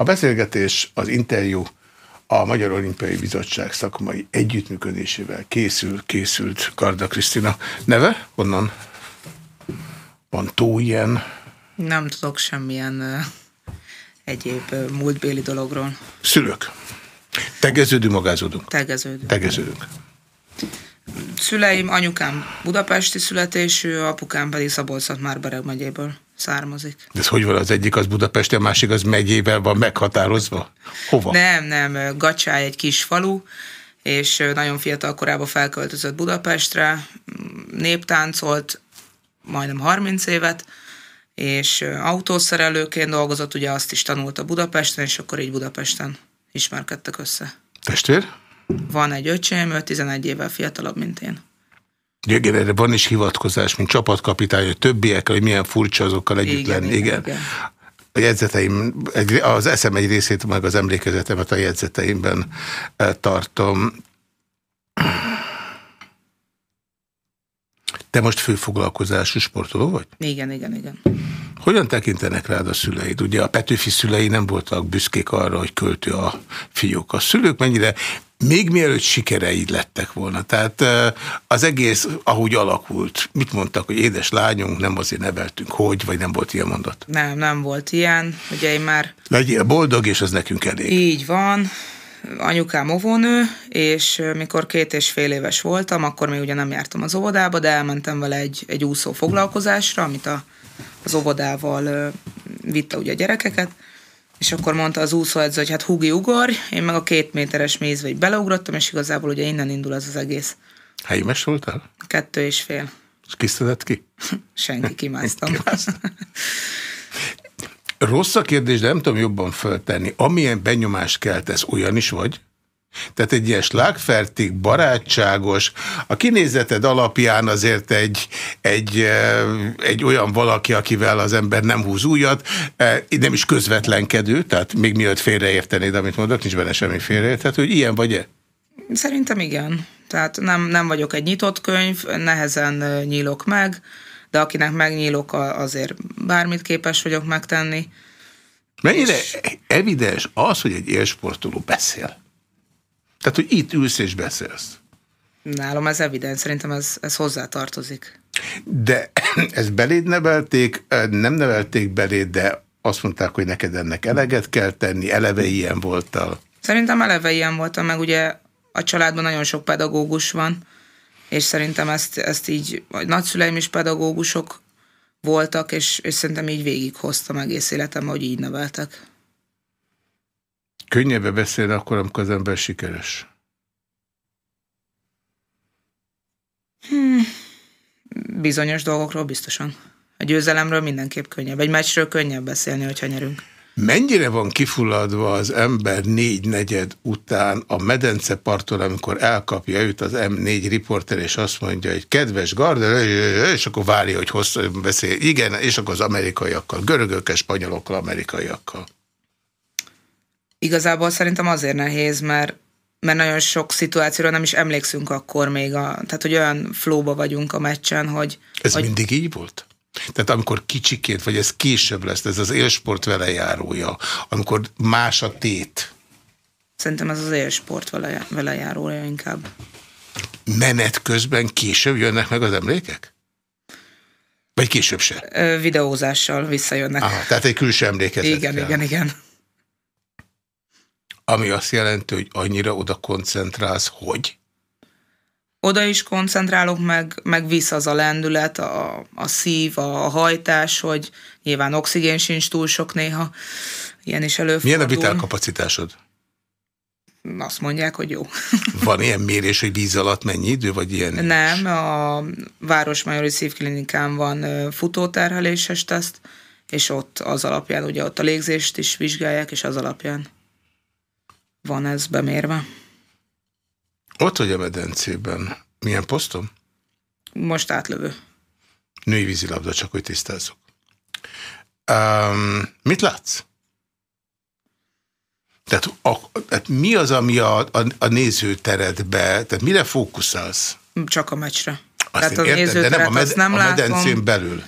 A beszélgetés, az interjú a Magyar Olimpiai Bizottság szakmai együttműködésével készül, készült Karda Krisztina neve. Honnan van tó ilyen? Nem tudok semmilyen uh, egyéb uh, múltbéli dologról. Szülők. Tegeződünk, magázódunk? Tegeződünk. Tegeződünk. Szüleim, anyukám budapesti születésű, apukám pedig szabolcs már Bereg megyéből származik. De ez hogy van az egyik, az Budapest, a másik az megyével van meghatározva? Hova? Nem, nem, Gacsály egy kis falu, és nagyon fiatal korában felköltözött Budapestre, néptáncolt majdnem 30 évet, és autószerelőként dolgozott, ugye azt is tanulta Budapesten, és akkor így Budapesten ismerkedtek össze. Testvér? Van egy öcsém, ő 11 évvel fiatalabb, mint én. Igen, erre van is hivatkozás, mint csapatkapitány, hogy többiekkel, hogy milyen furcsa azokkal együtt igen, lenni. Igen, igen. A jegyzeteim, az eszem egy részét, meg az emlékezetemet a jegyzeteimben eh, tartom. Te most főfoglalkozású sportoló vagy? Igen, igen, igen. Hogyan tekintenek rád a szüleid? Ugye a Petőfi szülei nem voltak büszkék arra, hogy költő a fiúk. A szülők mennyire még mielőtt sikereid lettek volna. Tehát az egész, ahogy alakult, mit mondtak, hogy édes lányunk, nem azért neveltünk, hogy, vagy nem volt ilyen mondat? Nem, nem volt ilyen. Ugye én már... Legyél boldog, és az nekünk elég. Így van. Anyukám óvónő, és mikor két és fél éves voltam, akkor még ugye nem jártam az óvodába, de elmentem vele egy, egy úszó foglalkozásra, amit a, az óvodával vitte ugye a gyerekeket, és akkor mondta az úszóedző, hogy hát Hugi ugor, én meg a két méteres mézbe beleugrottam, és igazából ugye innen indul az az egész. Helyi mes voltál? Kettő és fél. És kiszedett ki? Senki, kimásztam. Rossz a kérdés, de nem tudom jobban föltenni. Amilyen benyomást keltesz, olyan is vagy? Tehát egy ilyen slágfertig, barátságos, a kinézeted alapján azért egy, egy, egy olyan valaki, akivel az ember nem húz újat, nem is közvetlenkedő, tehát még mielőtt félreértenéd, amit mondok, nincs benne semmi félreérthető, hogy ilyen vagy-e? Szerintem igen. Tehát nem, nem vagyok egy nyitott könyv, nehezen nyílok meg, de akinek megnyílok, azért bármit képes vagyok megtenni. Mennyire és... evidens az, hogy egy élsportoló beszél? Tehát, hogy itt ülsz és beszélsz. Nálam ez evidens, szerintem ez, ez hozzá tartozik. De ezt beléd nevelték, nem nevelték beléd, de azt mondták, hogy neked ennek eleget kell tenni, eleve ilyen voltál. Szerintem eleve ilyen voltam, meg ugye a családban nagyon sok pedagógus van, és szerintem ezt, ezt így, a nagyszüleim is pedagógusok voltak, és, és szerintem így végighoztam egész életem, hogy így neveltek. Könnyebbe beszélni akkor, amikor az ember sikeres? Hmm. Bizonyos dolgokról biztosan. A győzelemről mindenképp könnyebb. Egy meccsről könnyebb beszélni, hogyha nyerünk. Mennyire van kifulladva az ember négy negyed után a medence parton, amikor elkapja őt az M4 riporter, és azt mondja, hogy kedves Gardner, és akkor várja, hogy hosszú beszél. Igen, és akkor az amerikaiakkal, görögökkel, spanyolokkal, amerikaiakkal. Igazából szerintem azért nehéz, mert, mert nagyon sok szituációra nem is emlékszünk akkor még, a, tehát hogy olyan flóba vagyunk a meccsen, hogy... Ez hogy... mindig így volt? Tehát amikor kicsikét, vagy ez később lesz, ez az élsport velejárója, amikor más a tét. Szerintem ez az élsport vele, velejárója inkább. Menet közben később jönnek meg az emlékek? Vagy később se? Videózással visszajönnek. Aha, tehát egy külső emlékezet Igen, kell. igen, igen. Ami azt jelenti, hogy annyira oda koncentrálsz, hogy? Oda is koncentrálok, meg, meg visz az a lendület, a, a szív, a, a hajtás, hogy nyilván oxigén sincs túl sok néha. Ilyen is előfordul. Milyen a vitálkapacitásod? Azt mondják, hogy jó. Van ilyen mérés, hogy víz alatt mennyi idő, vagy ilyen? Nem, a Városmajori Szívklinikán van futóterheléses teszt, és ott az alapján, ugye ott a légzést is vizsgálják, és az alapján van ez bemérve. Ott vagy a medencében. Milyen posztom? Most átlövő. Női vízilabda, csak hogy tisztázzuk. Um, mit látsz? Tehát, a, tehát mi az, ami a, a, a nézőteredbe, tehát mire fókuszálsz? Csak a meccsre. Azt tehát a értem, de nem a, med nem a medencén látom. belül.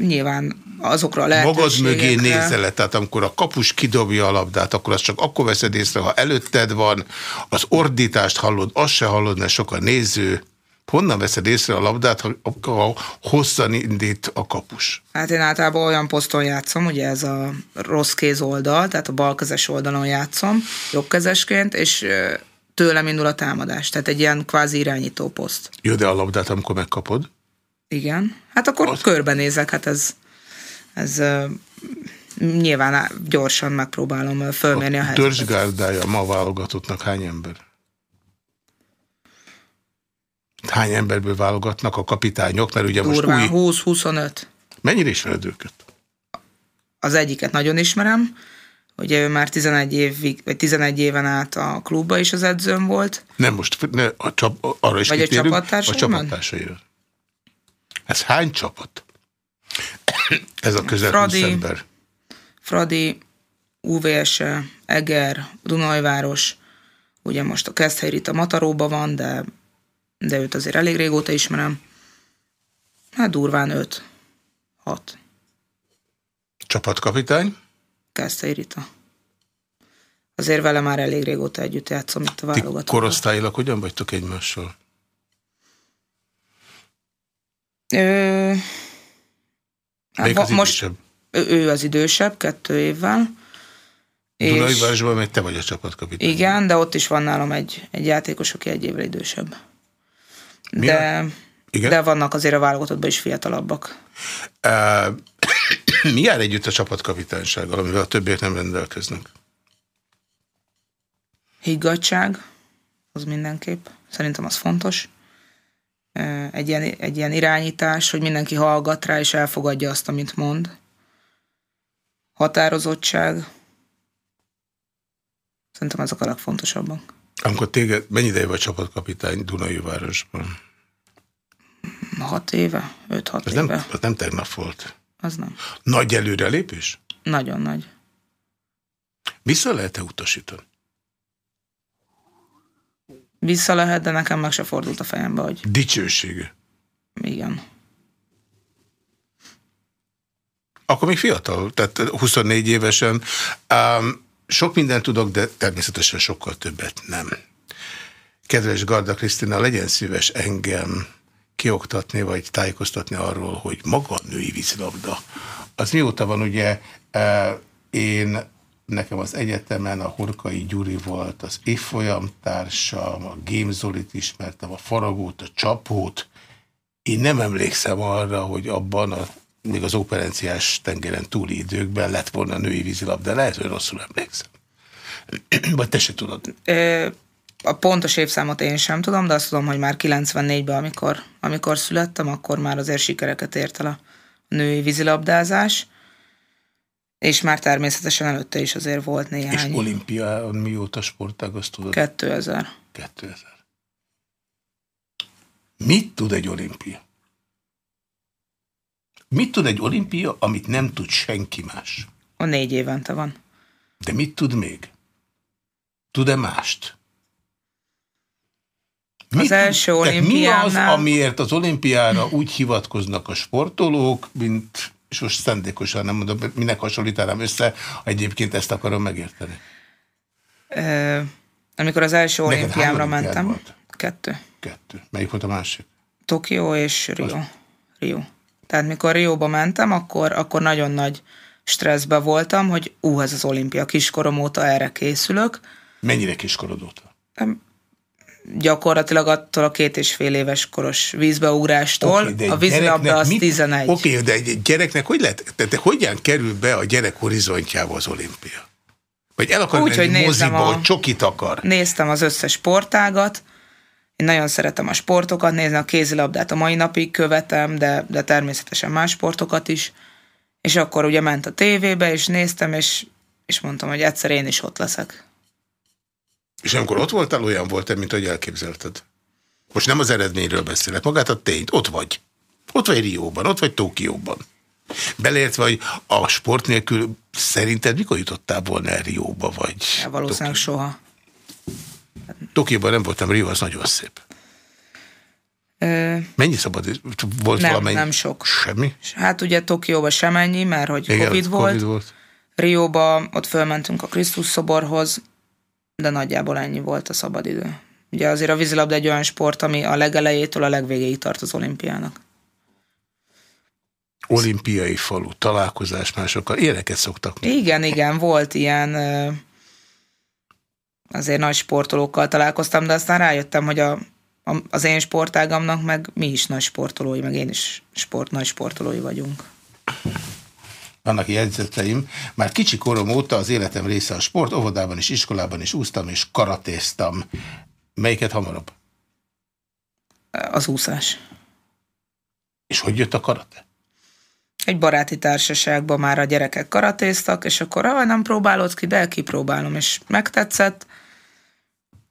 Nyilván azokra a Magad mögé nézel tehát amikor a kapus kidobja a labdát, akkor azt csak akkor veszed észre, ha előtted van, az ordítást hallod, azt se hallod, mert sok a néző. Honnan veszed észre a labdát, ha, ha hosszan indít a kapus? Hát én általában olyan poszton játszom, ugye ez a rossz kéz oldal, tehát a balkezes oldalon játszom, jobbkezesként, és tőlem indul a támadás, tehát egy ilyen kvázi irányító poszt. Jó, de a labdát, amikor megkapod? Igen. Hát akkor az... körbenézek, hát ez, ez nyilván gyorsan megpróbálom fölmérni a, a helyzetet. Törzsgárdája ma válogatottnak hány ember? Hány emberből válogatnak a kapitányok? Mert ugye Durván, most új... 20-25. Mennyire ismered őket? Az egyiket nagyon ismerem, Ugye ő már 11, évig, vagy 11 éven át a klubba is az edzőm volt. Nem, most ne, a csap, arra is Vagy a csapattársaimat? A csapattársaira. Ez hány csapat? Ez a közel Fradi, ember. Fradi, UVS, Eger, Dunajváros, ugye most a Keszthely a Mataróba van, de, de őt azért elég régóta ismerem. Hát durván 5, 6. Csapatkapitány? Keszthely Rita. Azért vele már elég régóta együtt játszom itt a válogatóban. korosztályilag hogyan vagytok egymással? Ö, hát, az most ő, ő az idősebb, kettő évvel. Dunajvárosban meg te vagy a csapatkapitány. Igen, de ott is van nálam egy, egy játékos, aki egy évvel idősebb. Mi de, a... Igen? de vannak azért a válogatottban is fiatalabbak. Uh, mi jár együtt a csapatkapitánysággal, amivel a többiek nem rendelkeznek? Higgadság, az mindenképp. Szerintem az fontos egy ilyen, egy ilyen irányítás, hogy mindenki hallgat rá és elfogadja azt, amit mond. Határozottság. Szerintem ezek a legfontosabbak. Amikor téged, mennyi ideje vagy csapatkapitány Dunai városban? Hat éve, öt-hat éve. Nem, az nem tegnap volt. Az nem. Nagy előrelépés? Nagyon nagy. Vissza lehet-e utasítani? Vissza lehet, de nekem meg se fordult a fejembe, hogy... Dicsősége. Igen. Akkor még fiatal, tehát 24 évesen. Um, sok mindent tudok, de természetesen sokkal többet nem. Kedves Garda Krisztina, legyen szíves engem kioktatni, vagy tájékoztatni arról, hogy maga a női vízilabda. Az mióta van ugye, uh, én Nekem az egyetemen a Horkai Gyuri volt az évfolyam társam, a Gémzolit ismertem, a Faragót, a Csapót. Én nem emlékszem arra, hogy abban a még az operenciás tengeren túli időkben lett volna női vízilabda, lehet, hogy rosszul emlékszem. Vagy te se tudod. A pontos évszámot én sem tudom, de azt tudom, hogy már 94-ben, amikor, amikor születtem, akkor már azért sikereket ért el a női vízilabdázás. És már természetesen előtte is azért volt néhány. És olimpián mióta sportág, azt tudod? 2000. 2000. Mit tud egy olimpia? Mit tud egy olimpia, amit nem tud senki más? A négy évente van. De mit tud még? Tud-e mást? Mit az első olimpiánál... Mi az, amiért az olimpiára úgy hivatkoznak a sportolók, mint és most szándékosan nem mondom, minek hasonlítanám össze, egyébként ezt akarom megérteni. Ö, amikor az első olimpiámra mentem. Volt? Kettő. Kettő. Melyik volt a másik? Tokió és Rio. Az... Rio. Tehát mikor Rióba mentem, akkor, akkor nagyon nagy stresszbe voltam, hogy ú, ez az olimpia kiskorom óta erre készülök. Mennyire kiskorod óta? Gyakorlatilag attól a két és fél éves koros vízbeugrástól. Okay, a vízilabda az mit, 11. Oké, okay, de egy gyereknek hogy lehet, tehát hogyan kerül be a gyerek horizontjába az olimpia? Vagy el akar Úgy, menni moziba, a, hogy csokit akar? Néztem az összes sportágat, én nagyon szeretem a sportokat nézni, a kézilabdát a mai napig követem, de, de természetesen más sportokat is. És akkor ugye ment a tévébe, és néztem, és, és mondtam, hogy egyszer én is ott leszek. És amikor ott voltál, olyan volt mint ahogy elképzelted? Most nem az eredményről beszélek, magát a tényt. Ott vagy. Ott vagy Rióban, ott vagy Tokióban. Beleértve, hogy a sport nélkül szerinted mikor jutottál volna el Rióba, vagy... Ja, valószínűleg Tokió? soha. Tokióban nem voltam, Rio az nagyon szép. Ö, Mennyi szabad? Volt nem, valamennyi? Nem sok. Semmi? Hát ugye Tokióban sem ennyi, mert hogy Igen, Covid, volt. COVID volt. Rióba ott fölmentünk a Krisztus szoborhoz, de nagyjából ennyi volt a szabadidő. Ugye azért a vízilabda egy olyan sport, ami a legelejétől a legvégéig tart az olimpiának. Olimpiai falu, találkozás másokkal, ilyeneket szoktak. Igen, igen, volt ilyen, azért nagy sportolókkal találkoztam, de aztán rájöttem, hogy a, az én sportágamnak meg mi is nagy sportolói, meg én is sport, nagy sportolói vagyunk. Vannak jegyzeteim. Már kicsi korom óta az életem része a sport, óvodában is, iskolában is úsztam és karatéztam. Melyiket hamarabb? Az úszás. És hogy jött a karate? Egy baráti társaságban már a gyerekek karatéztak, és akkor, ha nem próbálod ki, de kipróbálom, és megtetszett.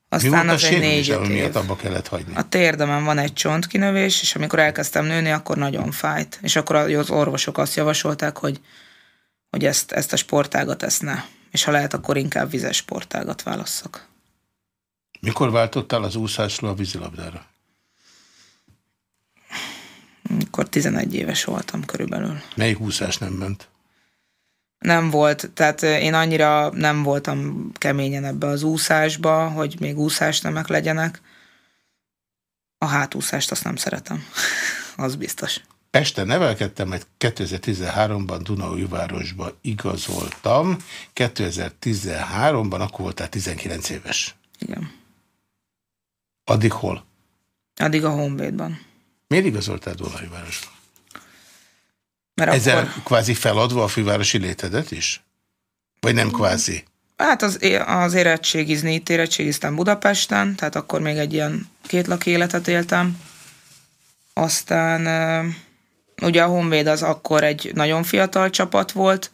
Aztán Mi az egy négy év. miatt abba kellett hagyni? A térdemen van egy csontkinövés, és amikor elkezdtem nőni, akkor nagyon fájt. És akkor az orvosok azt javasolták, hogy, hogy ezt, ezt a sportágat ezt ne. És ha lehet, akkor inkább vizes sportágat válasszak. Mikor váltottál az úszásról a vízilabdára? Mikor 11 éves voltam körülbelül. Melyik úszás nem ment? Nem volt, tehát én annyira nem voltam keményen ebbe az úszásba, hogy még úszásnemek legyenek. A hátúszást azt nem szeretem, az biztos. Este nevelkedtem, mert 2013-ban Dunaújvárosba igazoltam. 2013-ban akkor voltál 19 éves. Igen. Addig hol? Addig a Honvédban. Miért igazoltál Dunajvárosba? Mert Ezzel akkor... kvázi feladva a fővárosi létedet is? Vagy nem kvázi? Hát az, az érettségizni, itt érettségiztem Budapesten, tehát akkor még egy ilyen kétlak életet éltem. Aztán ugye a Honvéd az akkor egy nagyon fiatal csapat volt,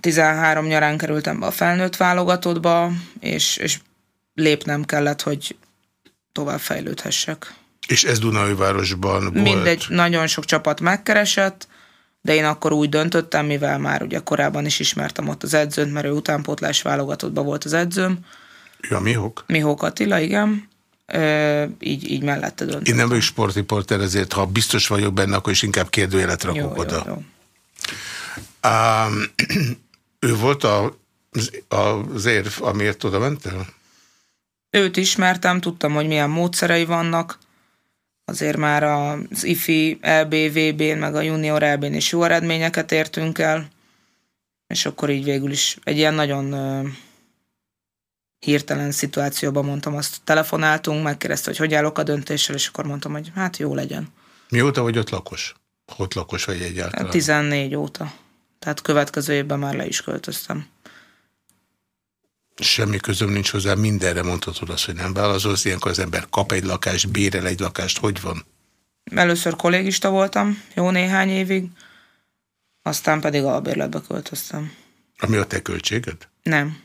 13 nyarán kerültem be a felnőtt válogatottba, és, és lépnem kellett, hogy tovább fejlődhessek. És ez Dunajvárosban volt? Mindegy, nagyon sok csapat megkeresett, de én akkor úgy döntöttem, mivel már ugye korábban is ismertem ott az edzőt, mert ő utánpótlás válogatottban volt az edzőm. Ja, Mihók? Mihók Attila, igen. Így, így mellette döntöttem. Én nem vagyok sportriporter, ezért ha biztos vagyok benne, akkor is inkább kérdőjelet rakok jó, oda. Jó, jó. Um, ő volt a, az érv, amiért oda mentél? Őt ismertem, tudtam, hogy milyen módszerei vannak, azért már az IFI, LBVB-n, meg a Junior LB-n is jó eredményeket értünk el, és akkor így végül is egy ilyen nagyon hirtelen szituációban mondtam, azt telefonáltunk, megkérdezte, hogy hogy állok a döntéssel, és akkor mondtam, hogy hát jó legyen. Mióta vagy ott lakos? Ott lakos vagy egyáltalán? 14 óta. Tehát következő évben már le is költöztem. Semmi közöm nincs hozzá, mindenre mondhatod azt, hogy nem válaszolsz. Ilyenkor az ember kap egy lakást, bérel egy lakást. Hogy van? Először kollégista voltam, jó néhány évig, aztán pedig albérletbe költöztem. Ami a te költséged? Nem.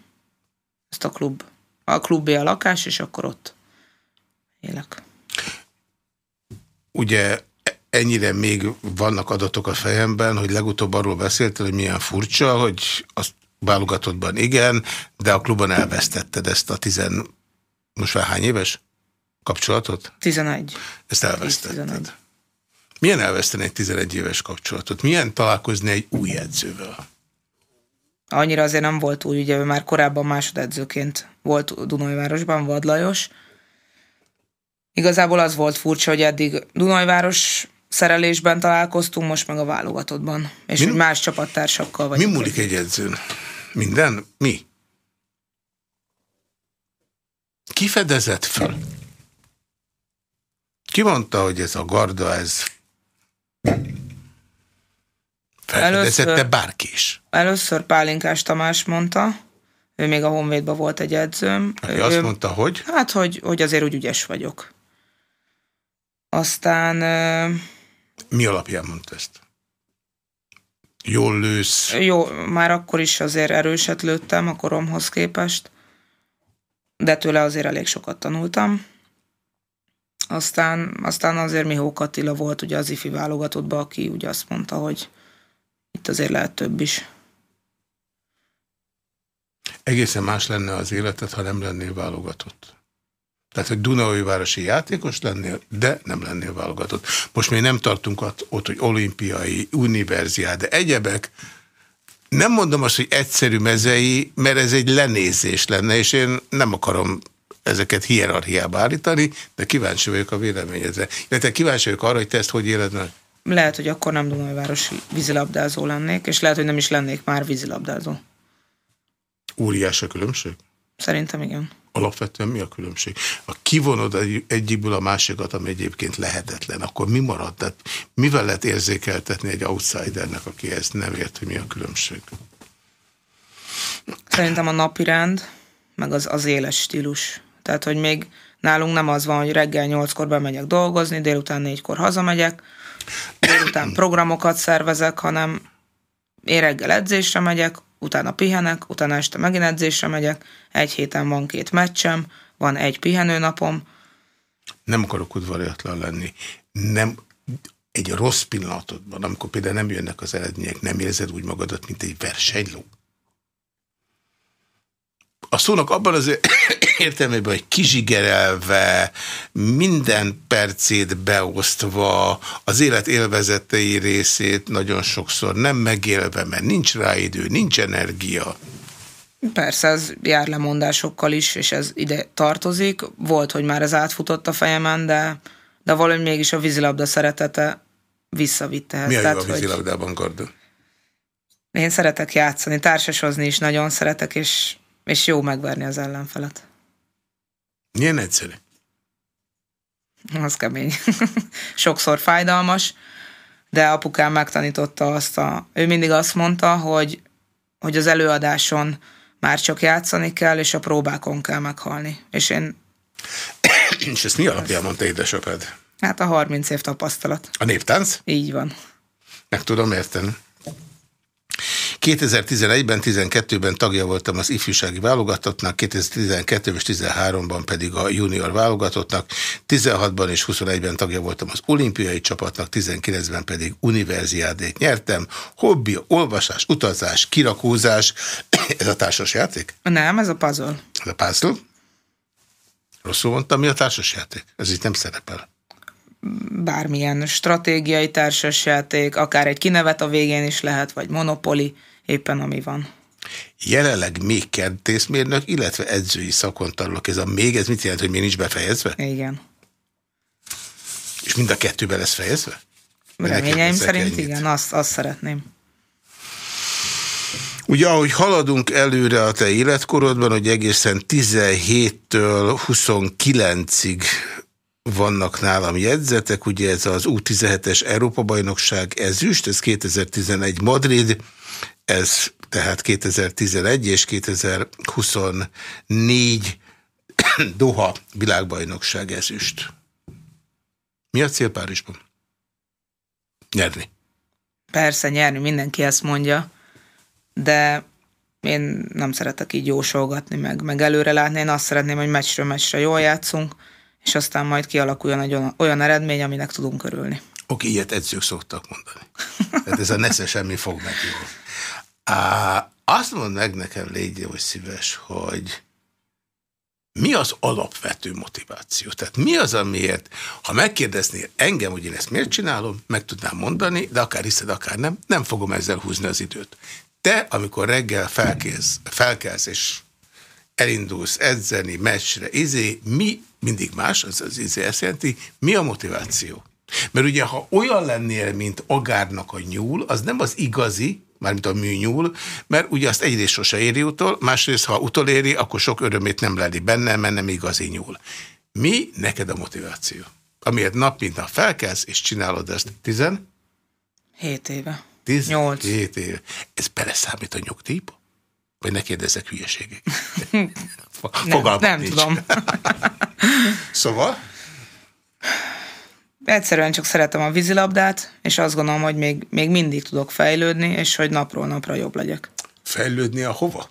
Ezt a klub. A klubé a lakás, és akkor ott élek. Ugye ennyire még vannak adatok a fejemben, hogy legutóbb arról beszéltél, hogy milyen furcsa, hogy azt válogatottban igen, de a klubban elvesztetted ezt a tizen... Most már hány éves kapcsolatot? 11. Ezt elvesztetted. 11. Milyen elveszteni egy 11 éves kapcsolatot? Milyen találkozni egy új edzővel? Annyira azért nem volt új, ugye már korábban másodedzőként volt Dunajvárosban, Vadlajos. Igazából az volt furcsa, hogy eddig Dunajváros szerelésben találkoztunk, most meg a válogatottban. És Mi? más csapattársakkal vagy. Mi múlik egy edzőn? Minden? Mi? Ki fedezett föl? Ki mondta, hogy ez a garda, ez felfedezette bárki is? Először Pálinkás Tamás mondta, ő még a Honvédban volt egy edzőm. Aki ő, azt mondta, hogy? Hát, hogy, hogy azért úgy ügyes vagyok. Aztán... Mi alapján mondta ezt? Jól lősz? Jó, már akkor is azért erőset lőttem a koromhoz képest, de tőle azért elég sokat tanultam. Aztán, aztán azért Mihó Attila volt ugye az ifi válogatottban, aki ugye azt mondta, hogy itt azért lehet több is. Egészen más lenne az életed, ha nem lennél válogatott. Tehát, hogy Dunaújvárosi játékos lennél, de nem lennél válogatott. Most még nem tartunk ott, hogy olimpiai, de egyebek. Nem mondom azt, hogy egyszerű mezei, mert ez egy lenézés lenne, és én nem akarom ezeket hierarchiába állítani, de kíváncsi vagyok a véleményedre. Illetve kíváncsi vagyok arra, hogy te ezt hogy éled meg. Lehet, hogy akkor nem Dunajvárosi vízilabdázó lennék, és lehet, hogy nem is lennék már vízilabdázó. Óriás a különbség? Szerintem igen. Alapvetően mi a különbség? Ha kivonod egyikből a másikat, ami egyébként lehetetlen, akkor mi marad? Tehát mivel lehet érzékeltetni egy outsidernek, aki ezt nem ért, hogy mi a különbség? Szerintem a napirend, meg az, az éles stílus. Tehát, hogy még nálunk nem az van, hogy reggel nyolckor bemegyek dolgozni, délután négykor hazamegyek, délután programokat szervezek, hanem én reggel edzésre megyek, utána pihenek, utána este megint edzésre megyek, egy héten van két meccsem, van egy pihenőnapom. Nem akarok udvariatlan lenni. Nem, egy rossz pillanatodban, amikor például nem jönnek az eredmények, nem érzed úgy magadat, mint egy versenyló? A szónak abban az értelmében, hogy kizsigerelve, minden percét beosztva, az élet élvezetei részét nagyon sokszor nem megélve, mert nincs rá idő, nincs energia. Persze, ez jár lemondásokkal is, és ez ide tartozik. Volt, hogy már ez átfutott a fejemen, de, de valahogy mégis a vízilabda szeretete visszavitte ezt. Mi a, Tehát, a vízilabdában, Gordon? Én szeretek játszani, társasozni is nagyon szeretek, és és jó megverni az ellenfelet. Milyen egyszerű? Az kemény. Sokszor fájdalmas, de apukám megtanította azt a... Ő mindig azt mondta, hogy, hogy az előadáson már csak játszani kell, és a próbákon kell meghalni. És én... és ezt mi alapján mondta édesapád? Hát a 30 év tapasztalat. A néptánc? Így van. Meg tudom érteni. 2011-ben, 12-ben tagja voltam az ifjúsági válogatottnak, 2012 és 13-ban pedig a junior válogatottnak, 16-ban és 21-ben tagja voltam az olimpiai csapatnak, 19-ben pedig univerziádét nyertem. Hobbi, olvasás, utazás, kirakózás. ez a társas játék? Nem, ez a puzzle. Ez a puzzle? Rosszul mondtam, mi a társasjáték? Ez itt nem szerepel bármilyen stratégiai társasjáték, akár egy kinevet a végén is lehet, vagy monopoli, éppen ami van. Jelenleg még kertészmérnök, illetve edzői szakon tanulok. Ez a még, ez mit jelent, hogy még nincs befejezve? Igen. És mind a kettőben lesz fejezve? Reményeim szerint ennyit. igen, azt, azt szeretném. Ugye, ahogy haladunk előre a te életkorodban, hogy egészen 17-től 29-ig vannak nálam jegyzetek, ugye ez az U17-es Európa-bajnokság ezüst, ez 2011 Madrid, ez tehát 2011 és 2024 Doha világbajnokság ezüst. Mi a cél Párizsban? Nyerni. Persze, nyerni, mindenki ezt mondja, de én nem szeretek így jósolgatni, meg, meg előre látni. Én azt szeretném, hogy meccsről meccsre jól játszunk, és aztán majd kialakuljon egy olyan, olyan eredmény, aminek tudunk örülni. Oké, ilyet edzők szoktak mondani. Tehát ez a nesze semmi fog megjönni. Á, azt mondd meg nekem, légy hogy szíves, hogy mi az alapvető motiváció? Tehát mi az, amiért, ha megkérdeznél engem, hogy én ezt miért csinálom, meg tudnám mondani, de akár hiszed, akár nem, nem fogom ezzel húzni az időt. Te, amikor reggel felkelsz, felkelsz és elindulsz edzeni, meccsre, izé, mi mindig más, az az izé ezt jelenti, mi a motiváció? Mert ugye, ha olyan lennél, mint agárnak a nyúl, az nem az igazi, mármint a műnyúl, mert ugye azt egyrészt sose éri utol, másrészt, ha utoléri, akkor sok örömét nem leli benne, mert nem igazi nyúl. Mi neked a motiváció? Amiért nap mint nap felkelsz, és csinálod ezt tizen? Hét éve. Tiz? Nyolc. Hét éve. Ez beleszámít a nyugdíjba? Vagy ne kérdezzek hülyeségek? nem, nem tudom. szóval? Egyszerűen csak szeretem a vízilabdát, és azt gondolom, hogy még, még mindig tudok fejlődni, és hogy napról napra jobb legyek. Fejlődni a hova?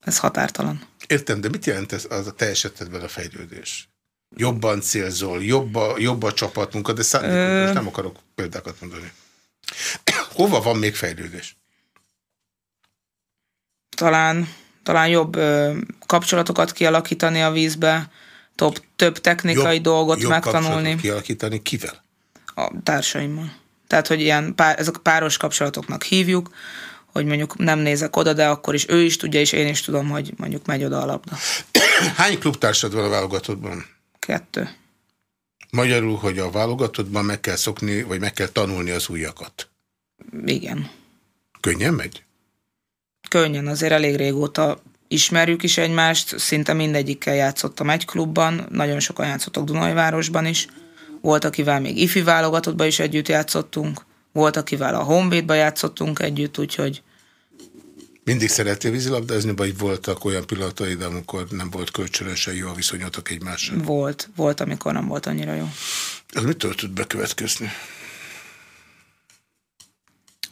Ez határtalan. Értem, de mit jelent ez az a te esetedben a fejlődés? Jobban célzol, jobb a, jobb a csapatmunka, de szá- Ö... most nem akarok példákat mondani. hova van még fejlődés? Talán, talán jobb kapcsolatokat kialakítani a vízbe, több, több technikai jobb, dolgot jobb megtanulni. kialakítani kivel? A társaimmal. Tehát, hogy ilyen pár, ezek páros kapcsolatoknak hívjuk, hogy mondjuk nem nézek oda, de akkor is ő is tudja, és én is tudom, hogy mondjuk megy oda a labda. Hány klubtársad van a válogatottban? Kettő. Magyarul, hogy a válogatottban meg kell szokni, vagy meg kell tanulni az újakat. Igen. Könnyen megy? Könnyen, azért elég régóta ismerjük is egymást, szinte mindegyikkel játszottam egy klubban, nagyon sokan játszottak Dunajvárosban is, volt, akivel még ifi válogatottban is együtt játszottunk, volt, akivel a Honvédba játszottunk együtt, úgyhogy... Mindig szerettél vízilabdázni, vagy voltak olyan pillanataid, amikor nem volt kölcsönösen jó a viszonyatok egymással? Volt, volt, amikor nem volt annyira jó. Ez mitől tud bekövetkezni?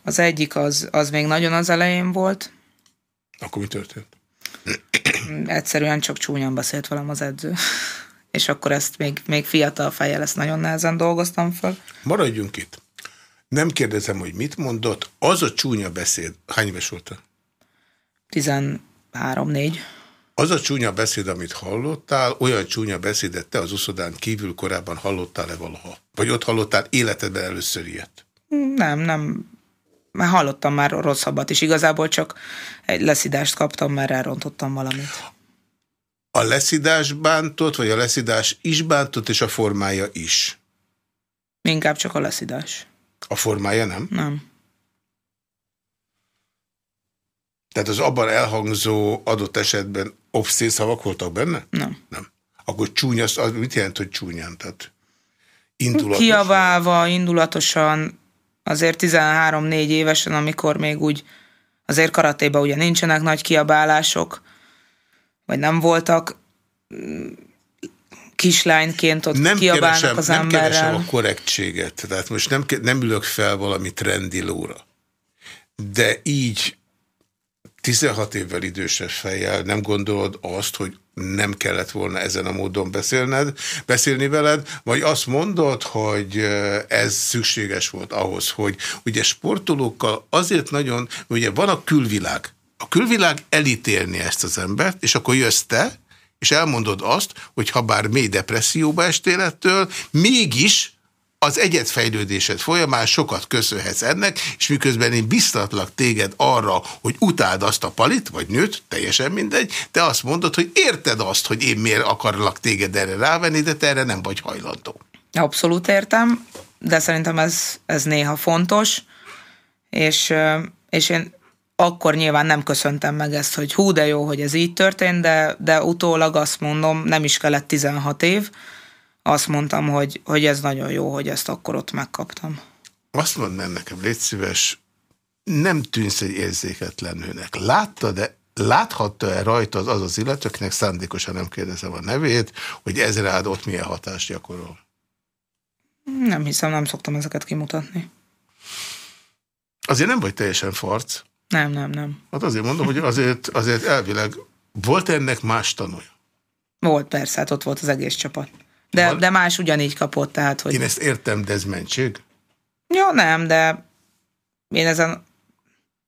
Az egyik az, az még nagyon az elején volt. Akkor mi történt? Egyszerűen csak csúnyan beszélt velem az edző. És akkor ezt még, még fiatal fejjel ezt nagyon nehezen dolgoztam föl. Maradjunk itt. Nem kérdezem, hogy mit mondott. Az a csúnya beszéd, hány éves volt? 13-4. Az a csúnya beszéd, amit hallottál, olyan csúnya beszédet te az uszodán kívül korábban hallottál-e valaha? Vagy ott hallottál életedben először ilyet? Nem, nem. Már hallottam már rosszabbat is. Igazából csak egy leszidást kaptam, mert elrontottam valamit. A leszidás bántott, vagy a leszidás is bántott, és a formája is? Inkább csak a leszidás. A formája nem? Nem. Tehát az abban elhangzó adott esetben obszén szavak voltak benne? Nem. Nem. Akkor csúnya, az mit jelent, hogy csúnyán? Tehát indulatosan? Kiaválva, indulatosan, azért 13-4 évesen, amikor még úgy, azért karatéban ugye nincsenek nagy kiabálások, vagy nem voltak, kislányként ott nem kiabálnak keresem, az nem emberrel. Nem keresem a korrektséget, tehát most nem, nem ülök fel valami trendilóra. De így 16 évvel idősebb fejjel nem gondolod azt, hogy nem kellett volna ezen a módon beszélned, beszélni veled, vagy azt mondod, hogy ez szükséges volt ahhoz, hogy ugye sportolókkal azért nagyon, ugye van a külvilág, a külvilág elítélni ezt az embert, és akkor jössz te, és elmondod azt, hogy ha bár mély depresszióba estél ettől, mégis az egyetfejlődésed folyamán sokat köszönhetsz ennek, és miközben én biztatlak téged arra, hogy utáld azt a palit, vagy nőt, teljesen mindegy, te azt mondod, hogy érted azt, hogy én miért akarlak téged erre rávenni, de te erre nem vagy hajlandó. Abszolút értem, de szerintem ez, ez néha fontos, és, és én akkor nyilván nem köszöntem meg ezt, hogy hú, de jó, hogy ez így történt, de, de utólag azt mondom, nem is kellett 16 év, azt mondtam, hogy, hogy ez nagyon jó, hogy ezt akkor ott megkaptam. Azt mondd nekem, légy szíves, nem tűnsz egy érzéketlen nőnek. Látta, de láthatta-e rajta az az illetőknek, szándékosan nem kérdezem a nevét, hogy ez rád ott milyen hatást gyakorol? Nem hiszem, nem szoktam ezeket kimutatni. Azért nem vagy teljesen farc. Nem, nem, nem. Hát azért mondom, hogy azért, azért elvileg volt ennek más tanulja? Volt, persze, hát ott volt az egész csapat. De, de más ugyanígy kapott, tehát, hogy... Én ezt értem, de ez mentség? Jó, nem, de én ezen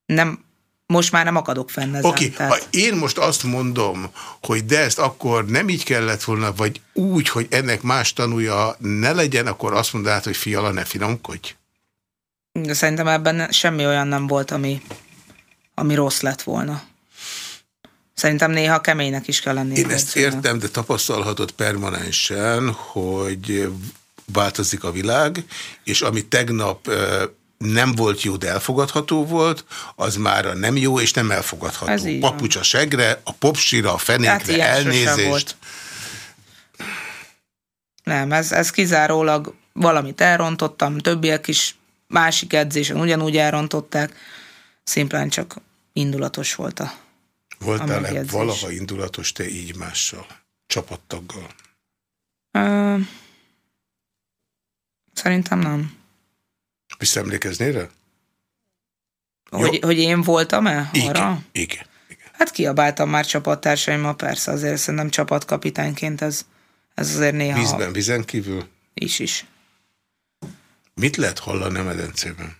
nem, most már nem akadok fenn ezen. Oké, okay. tehát... ha én most azt mondom, hogy de ezt akkor nem így kellett volna, vagy úgy, hogy ennek más tanulja ne legyen, akkor azt mondanád, hogy fiala, ne finomkodj? De szerintem ebben semmi olyan nem volt, ami, ami rossz lett volna. Szerintem néha keménynek is kell lenni. Én ezt értem, de tapasztalhatod permanensen, hogy változik a világ, és ami tegnap nem volt jó, de elfogadható volt, az már nem jó és nem elfogadható. Papucs a segre, a popsira, a fenékre, hát elnézést. Nem, ez, ez kizárólag valamit elrontottam, többiek is másik edzésen ugyanúgy elrontották, szimplán csak indulatos volt a Voltál-e valaha indulatos te így mással, csapattaggal? Uh, szerintem nem. Visszaemlékeznél rá? Hogy, hogy én voltam-e arra? Igen, igen. Hát kiabáltam már csapattársaimmal, persze, azért szerintem csapatkapitányként ez, ez azért néha... Vízben, vizen kívül? Is, is. Mit lehet hallani a medencében?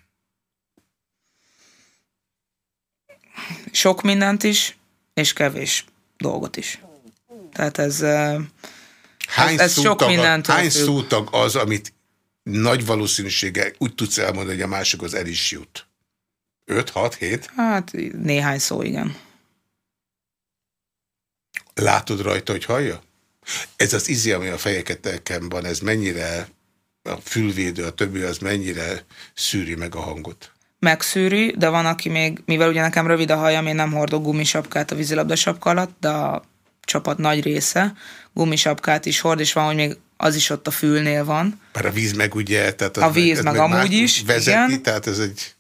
Sok mindent is, és kevés dolgot is. Tehát ez, hány ez, ez sok mindent. Hány szótag az, amit nagy valószínűséggel úgy tudsz elmondani, hogy a másik az el is jut? 5, 6, 7? Hát néhány szó, igen. Látod rajta, hogy hallja? Ez az izi, ami a fejeket van, ez mennyire a fülvédő, a többi az mennyire szűri meg a hangot? Megszűri, de van, aki még, mivel ugye nekem rövid a hajam, én nem hordok gumisapkát a vízilabdasapka alatt, de a csapat nagy része gumisapkát is hord, és van, hogy még az is ott a fülnél van. Mert a víz meg ugye, tehát a víz meg, meg amúgy is, vezeti, igen. tehát ez egy...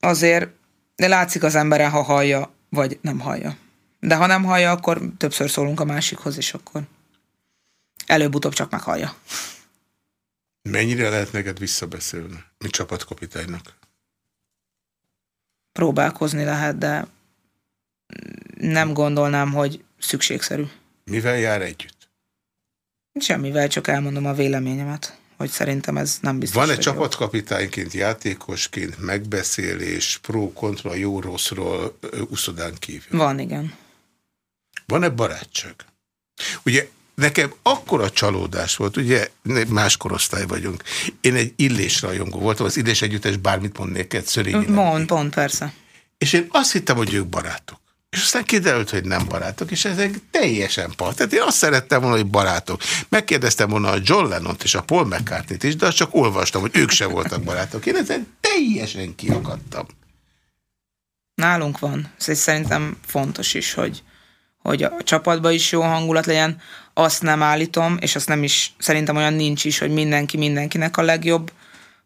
Azért de látszik az emberen, ha hallja, vagy nem hallja. De ha nem hallja, akkor többször szólunk a másikhoz, és akkor előbb-utóbb csak meghallja. Mennyire lehet neked visszabeszélni, mi csapatkapitánynak? Próbálkozni lehet, de nem gondolnám, hogy szükségszerű. Mivel jár együtt? Semmivel, csak elmondom a véleményemet, hogy szerintem ez nem biztos. Van-e csapatkapitányként, játékosként megbeszélés, pro-kontra, jó-rosszról uszodán kívül? Van, igen. Van-e barátság? Ugye nekem akkora csalódás volt, ugye más korosztály vagyunk. Én egy illésrajongó voltam, az illés együttes bármit mond neked, Szörényi. Mond, pont, persze. És én azt hittem, hogy ők barátok. És aztán kiderült, hogy nem barátok, és ezek teljesen part. Tehát én azt szerettem volna, hogy barátok. Megkérdeztem volna a John Lennon-t és a Paul mccartney is, de azt csak olvastam, hogy ők se voltak barátok. Én ezen teljesen kiakadtam. Nálunk van. Ez szerintem fontos is, hogy, hogy a csapatban is jó hangulat legyen. Azt nem állítom, és azt nem is, szerintem olyan nincs is, hogy mindenki mindenkinek a legjobb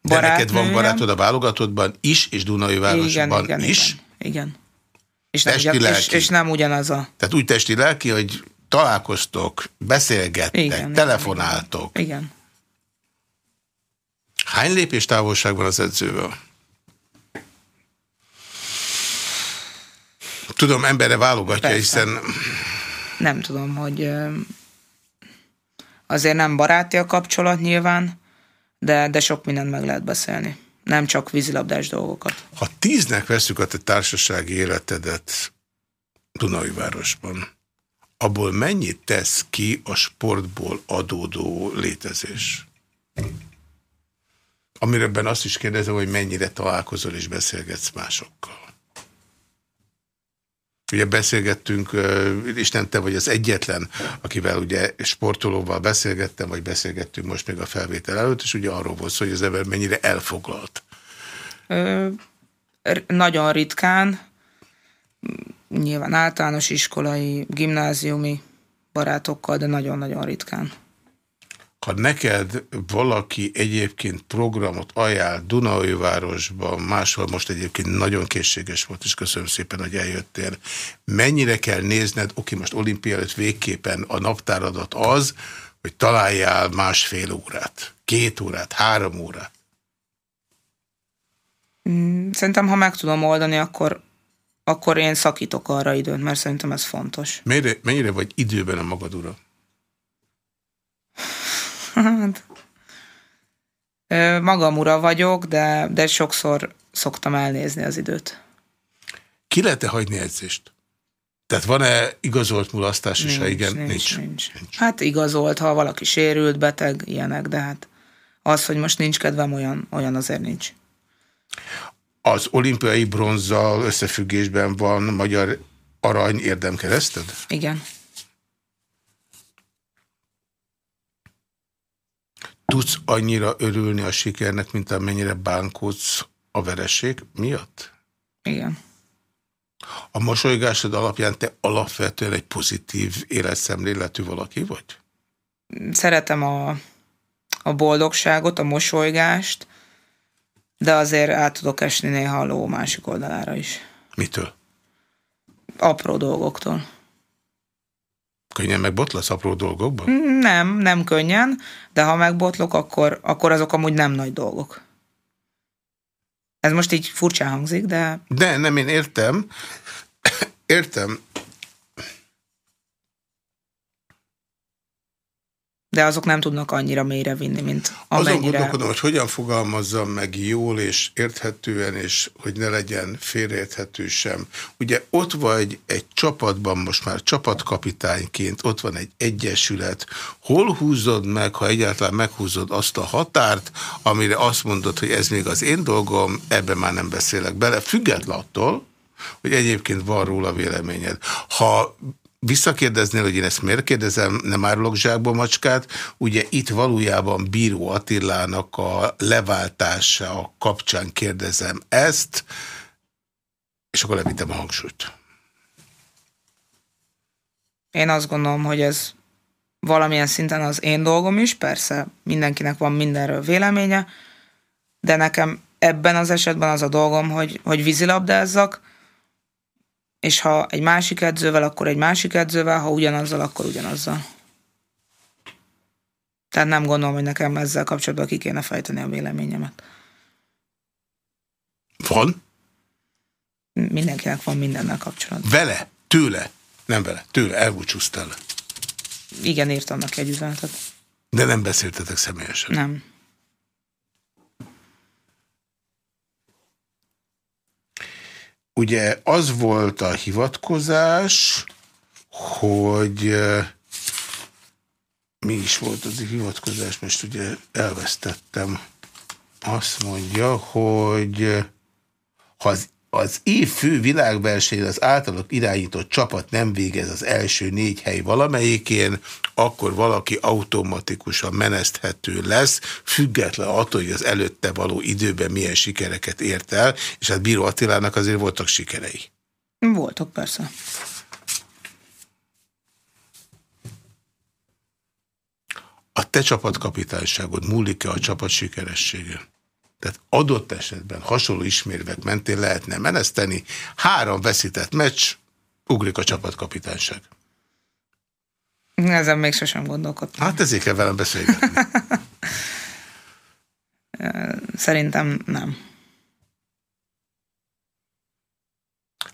barátnője. De neked van barátod a válogatottban is, és Dunai Városban igen, is? Igen, igen. És testi nem, ugyan, és, és nem ugyanaz a... Tehát úgy testi lelki, hogy találkoztok, beszélgettek, igen, telefonáltok. Igen. Hány lépés távolság van az edzővel? Tudom, emberre válogatja, Persze. hiszen... Nem tudom, hogy azért nem baráti a kapcsolat nyilván, de, de sok mindent meg lehet beszélni nem csak vízilabdás dolgokat. Ha tíznek veszük a te társasági életedet Dunajvárosban, abból mennyit tesz ki a sportból adódó létezés? Amiről azt is kérdezem, hogy mennyire találkozol és beszélgetsz másokkal. Ugye beszélgettünk, Isten, te vagy az egyetlen, akivel ugye sportolóval beszélgettem, vagy beszélgettünk most még a felvétel előtt, és ugye arról volt szó, hogy az ember mennyire elfoglalt. Ö, nagyon ritkán, nyilván általános iskolai, gimnáziumi barátokkal, de nagyon-nagyon ritkán. Ha neked valaki egyébként programot ajánl Dunaújvárosban, máshol most egyébként nagyon készséges volt, és köszönöm szépen, hogy eljöttél. Mennyire kell nézned, oké, most olimpia előtt végképpen a naptáradat az, hogy találjál másfél órát, két órát, három órát? Mm, szerintem, ha meg tudom oldani, akkor, akkor én szakítok arra időt, mert szerintem ez fontos. Mennyire, mennyire vagy időben a magad ura? Hát, magam ura vagyok, de, de sokszor szoktam elnézni az időt. Ki lehet-e hagyni edzést? Tehát van-e igazolt mulasztás is, ha igen? Nincs, nincs. nincs. nincs. Hát igazolt, ha valaki sérült, beteg, ilyenek, de hát az, hogy most nincs kedvem, olyan, olyan azért nincs. Az olimpiai bronzzal összefüggésben van magyar arany érdemkereszted? Igen. Tudsz annyira örülni a sikernek, mint amennyire bánkódsz a vereség miatt? Igen. A mosolygásod alapján te alapvetően egy pozitív életszemléletű valaki vagy? Szeretem a, a boldogságot, a mosolygást, de azért át tudok esni néha a ló másik oldalára is. Mitől? Apró dolgoktól. Könnyen megbotlasz apró dolgokban? Nem, nem könnyen, de ha megbotlok, akkor, akkor azok amúgy nem nagy dolgok. Ez most így furcsán hangzik, de... De nem, én értem. értem. De azok nem tudnak annyira mélyre vinni, mint amennyire... Azon gondolkodom, hogy hogyan fogalmazzam meg jól és érthetően, és hogy ne legyen félreérthető sem. Ugye ott vagy egy csapatban, most már csapatkapitányként, ott van egy egyesület. Hol húzod meg, ha egyáltalán meghúzod azt a határt, amire azt mondod, hogy ez még az én dolgom, ebben már nem beszélek bele, független attól, hogy egyébként van róla véleményed. Ha visszakérdeznél, hogy én ezt miért kérdezem, nem árulok zsákba macskát, ugye itt valójában Bíró Attilának a leváltása kapcsán kérdezem ezt, és akkor levittem a hangsúlyt. Én azt gondolom, hogy ez valamilyen szinten az én dolgom is, persze mindenkinek van mindenről véleménye, de nekem ebben az esetben az a dolgom, hogy, hogy vízilabdázzak, és ha egy másik edzővel, akkor egy másik edzővel, ha ugyanazzal, akkor ugyanazzal. Tehát nem gondolom, hogy nekem ezzel kapcsolatban ki kéne fejteni a véleményemet. Van? Mindenkinek van mindennel kapcsolatban. Vele? Tőle? Nem vele. Tőle. Elbúcsúztál. Igen, írt annak egy üzenetet. De nem beszéltetek személyesen? Nem. Ugye az volt a hivatkozás, hogy mi is volt az hivatkozás, most ugye elvesztettem. Azt mondja, hogy ha az az év fő világversenyen az általuk irányított csapat nem végez az első négy hely valamelyikén, akkor valaki automatikusan meneszthető lesz, független attól, hogy az előtte való időben milyen sikereket ért el, és hát Bíró Attilának azért voltak sikerei. Voltak, persze. A te csapatkapitányságod múlik-e a csapat sikeressége? Tehát adott esetben hasonló ismérvek mentén lehetne meneszteni. Három veszített meccs, ugrik a csapatkapitányság. Ezen még sosem gondolkodtam. Hát ezért kell velem beszélgetni. Szerintem nem.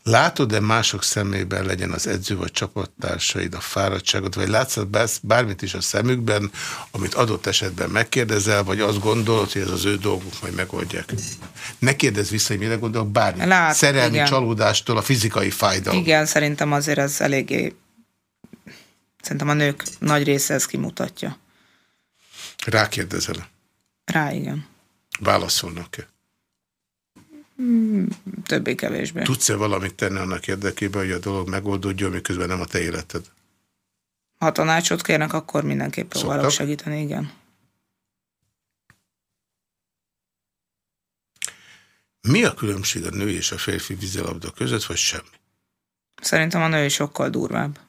Látod-e mások szemében legyen az edző vagy csapattársaid a fáradtságot, vagy látszod bármit is a szemükben, amit adott esetben megkérdezel, vagy azt gondolod, hogy ez az ő dolguk, majd megoldják? Ne kérdezz vissza, hogy mire gondolok, bármi. Lát, Szerelmi igen. csalódástól a fizikai fájdalom. Igen, szerintem azért ez eléggé... Szerintem a nők nagy része ezt kimutatja. Rákérdezel? Rá, igen. Válaszolnak-e? Hmm, többé-kevésbé. Tudsz-e valamit tenni annak érdekében, hogy a dolog megoldódjon, miközben nem a te életed? Ha tanácsot kérnek, akkor mindenképp próbálok segíteni, igen. Mi a különbség a nő és a férfi vízilabda között, vagy semmi? Szerintem a nő sokkal durvább.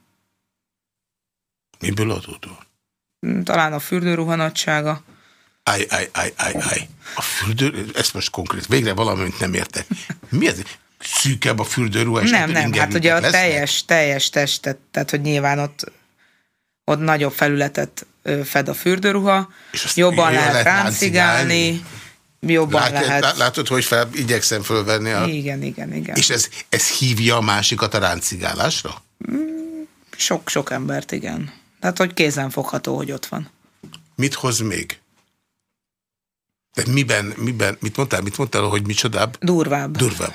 Miből adódó? Talán a fürdőruha nagysága Aj, aj, aj, aj, aj. A fürdő, ezt most konkrét, végre valamit nem értek. Mi ez? Szűkebb a fürdőruha? Nem, nem, hát ugye a teljes, teljes testet, tehát hogy nyilván ott, ott nagyobb felületet fed a fürdőruha, jobban lehet, ráncigálni, jobban Látja, lehet. Látod, hogy fel, igyekszem fölvenni a... Igen, igen, igen. És ez, ez hívja a másikat a ráncigálásra? Sok-sok embert, igen. Tehát, hogy kézen fogható, hogy ott van. Mit hoz még? Tehát miben, miben, mit mondtál, mit mondtál, hogy micsodább? Durvább. Durvább.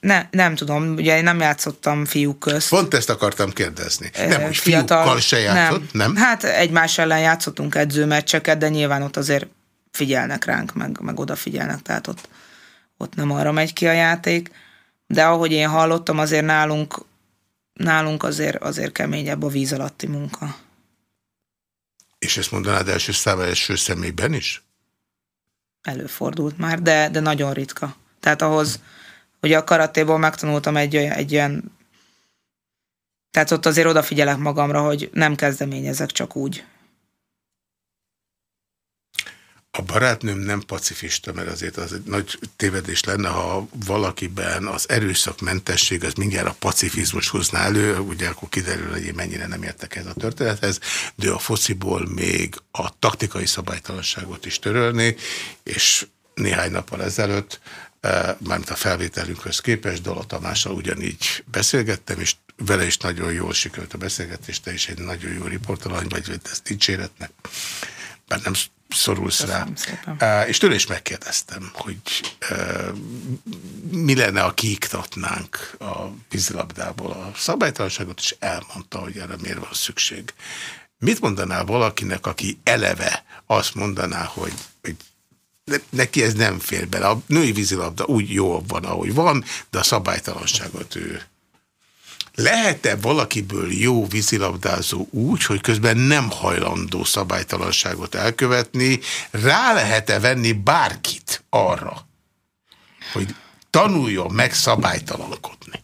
Ne, nem tudom, ugye én nem játszottam fiúk közt. Pont ezt akartam kérdezni. Nem, hogy Fiatal, fiúkkal se játszott, nem. nem? Hát egymás ellen játszottunk edzőmeccseket, de nyilván ott azért figyelnek ránk, meg, meg odafigyelnek, tehát ott, ott nem arra megy ki a játék. De ahogy én hallottam, azért nálunk, nálunk azért, azért keményebb a víz alatti munka. És ezt mondanád első száma első személyben is? Előfordult már, de, de nagyon ritka. Tehát ahhoz, hogy a karatéból megtanultam egy, egy olyan, tehát ott azért odafigyelek magamra, hogy nem kezdeményezek csak úgy. A barátnőm nem pacifista, mert azért az egy nagy tévedés lenne, ha valakiben az erőszakmentesség az mindjárt a pacifizmus hozná elő, ugye akkor kiderül, hogy én mennyire nem értek ez a történethez, de a fociból még a taktikai szabálytalanságot is törölni, és néhány nappal ezelőtt, eh, mármint a felvételünkhöz képest, Dala Tamással ugyanígy beszélgettem, és vele is nagyon jól sikerült a beszélgetés, te is egy nagyon jó riportalany vagy, ezt dicséretnek. Bár nem szorulsz rá. Uh, és tőle is megkérdeztem, hogy uh, mi lenne, ha kiiktatnánk a vízilabdából a szabálytalanságot, és elmondta, hogy erre miért van szükség. Mit mondanál valakinek, aki eleve azt mondaná, hogy, hogy neki ez nem fér bele. A női vízilabda úgy jó van, ahogy van, de a szabálytalanságot ő lehet-e valakiből jó vízilabdázó úgy, hogy közben nem hajlandó szabálytalanságot elkövetni? Rá lehet-e venni bárkit arra, hogy tanuljon meg szabálytalankodni?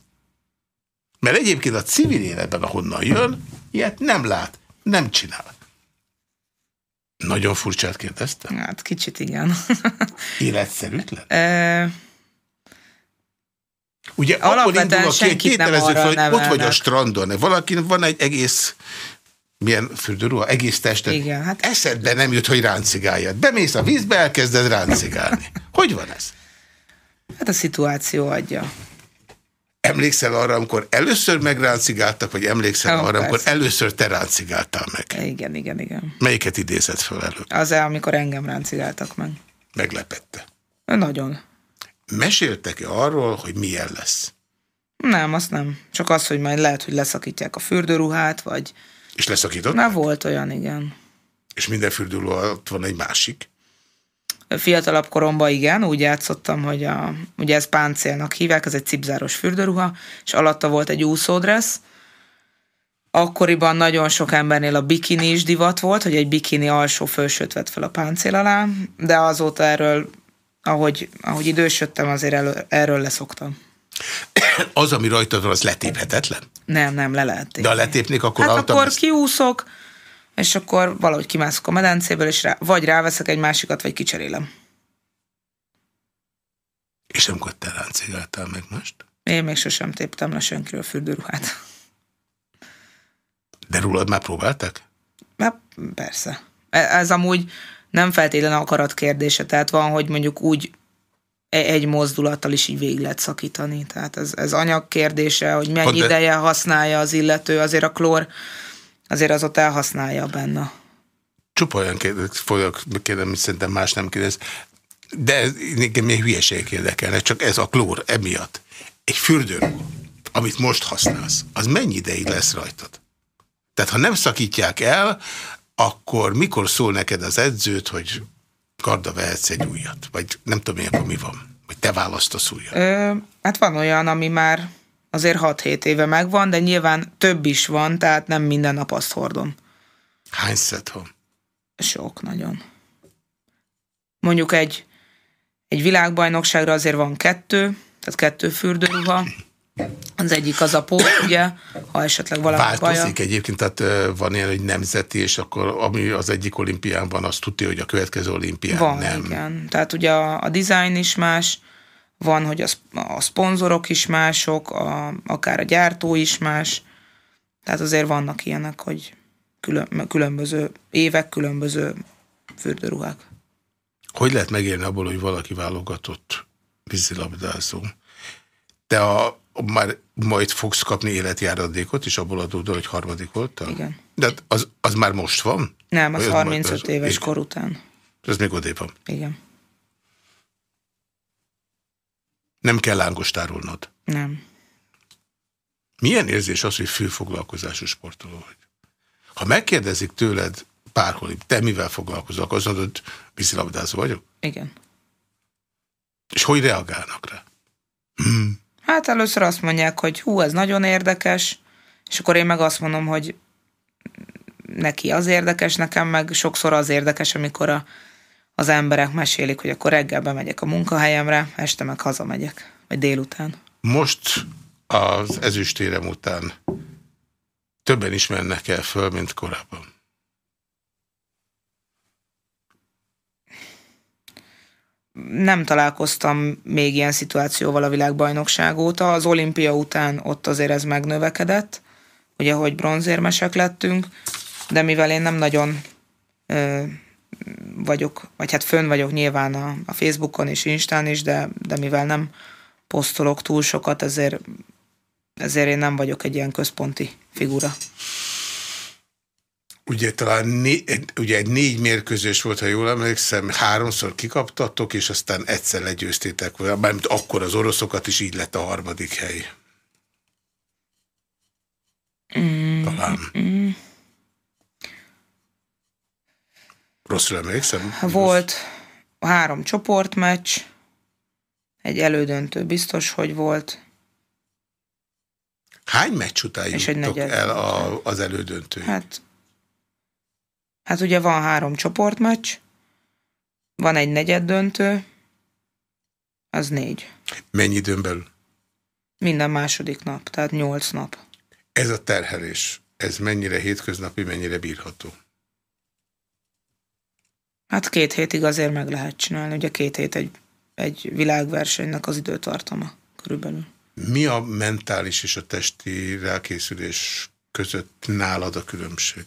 Mert egyébként a civil életben, ahonnan jön, ilyet nem lát, nem csinál. Nagyon furcsát kérdeztem? Hát kicsit igen. Életszerűtlen? Ugye abból indul ki, hogy tételezzük hogy ott vagy a strandon, valaki van egy egész milyen fürdőruha, egész testet. Igen, hát... Eszedbe nem jut, hogy ráncigáljad. Bemész a vízbe, elkezded ráncigálni. Hogy van ez? Hát a szituáció adja. Emlékszel arra, amikor először megráncigáltak, vagy emlékszel oh, arra, persze. amikor először te ráncigáltál meg? Igen, igen, igen. Melyiket idézett föl elő? Az amikor engem ráncigáltak meg. Meglepette. Nagyon. Meséltek-e arról, hogy milyen lesz? Nem, azt nem. Csak az, hogy majd lehet, hogy leszakítják a fürdőruhát, vagy... És leszakított? Na, volt olyan, igen. És minden fürdőruha van egy másik? Fiatalabb koromban igen, úgy játszottam, hogy a, ugye ez páncélnak hívják, ez egy cipzáros fürdőruha, és alatta volt egy úszódressz. Akkoriban nagyon sok embernél a bikini is divat volt, hogy egy bikini alsó fölsőt vett fel a páncél alá, de azóta erről ahogy, ahogy idősödtem, azért elő, erről leszoktam. Az, ami rajtad van, az letéphetetlen? Nem, nem, le lehet tépni. De ha letépnék, akkor... Hát akkor ezt... kiúszok, és akkor valahogy kimászok a medencéből, és rá, vagy ráveszek egy másikat, vagy kicserélem. És amikor te ráncigáltál meg most? Én még sosem téptem le senkiről fürdőruhát. De rólad már próbáltak? Hát persze. E- ez amúgy nem feltétlenül akarat kérdése, tehát van, hogy mondjuk úgy e- egy mozdulattal is így végig lehet szakítani. Tehát ez, ez anyag kérdése, hogy mennyi de... ideje használja az illető, azért a klór, azért az ott elhasználja benne. Csupa olyan kérdés, folyok, kérdem, hogy szerintem más nem kérdez. De nekem még hülyeség érdekelne, csak ez a klór emiatt. Egy fürdő, amit most használsz, az mennyi ideig lesz rajtad? Tehát ha nem szakítják el, akkor mikor szól neked az edzőt, hogy karda vehetsz egy újat? Vagy nem tudom én, akkor mi van? Vagy te választasz újat? Ö, hát van olyan, ami már azért 6-7 éve megvan, de nyilván több is van, tehát nem minden nap azt hordom. Hány szett van? Sok, nagyon. Mondjuk egy, egy világbajnokságra azért van kettő, tehát kettő fürdőruha, az egyik az a pó, ugye, ha esetleg valami Változik baja. egyébként, tehát van ilyen, hogy nemzeti, és akkor ami az egyik olimpián van, azt tudja, hogy a következő olimpián van, nem. igen. Tehát ugye a, a design is más, van, hogy a, a szponzorok is mások, a, akár a gyártó is más, tehát azért vannak ilyenek, hogy külön, különböző évek, különböző fürdőruhák. Hogy lehet megélni abból, hogy valaki válogatott vízilabdázó? Te a már majd fogsz kapni életjáradékot, és abból adódóan, hogy harmadik voltál? Igen. De az, az már most van? Nem, az 35 az, éves igen. kor után. Ez még odébb van? Igen. Nem kell lángostárolnod? Nem. Milyen érzés az, hogy főfoglalkozású sportoló vagy? Ha megkérdezik tőled párhol, te mivel foglalkozol, azt mondod, vízilabdázó vagyok? Igen. És hogy reagálnak rá? Hmm. Hát először azt mondják, hogy hú, ez nagyon érdekes, és akkor én meg azt mondom, hogy neki az érdekes, nekem meg sokszor az érdekes, amikor a, az emberek mesélik, hogy akkor reggel bemegyek a munkahelyemre, este meg hazamegyek, vagy délután. Most az ezüstérem után többen ismernek el föl, mint korábban. Nem találkoztam még ilyen szituációval a világbajnokság óta. Az olimpia után ott azért ez megnövekedett, ugye, hogy bronzérmesek lettünk, de mivel én nem nagyon ö, vagyok, vagy hát fönn vagyok nyilván a, a Facebookon és Instán is, de, de mivel nem posztolok túl sokat, ezért ezért én nem vagyok egy ilyen központi figura. Ugye talán né, ugye egy négy mérkőzés volt, ha jól emlékszem, háromszor kikaptatok, és aztán egyszer legyőztétek, mármint akkor az oroszokat is így lett a harmadik hely. Talán. Mm. Rosszul emlékszem? Volt három csoportmeccs, egy elődöntő biztos, hogy volt. Hány meccs után és jutottok el a, az elődöntő? Hát, hát ugye van három csoportmeccs, van egy negyed döntő, az négy. Mennyi időn belül? Minden második nap, tehát nyolc nap. Ez a terhelés, ez mennyire hétköznapi, mennyire bírható? Hát két hétig azért meg lehet csinálni, ugye két hét egy, egy világversenynek az időtartama körülbelül. Mi a mentális és a testi rákészülés között nálad a különbség?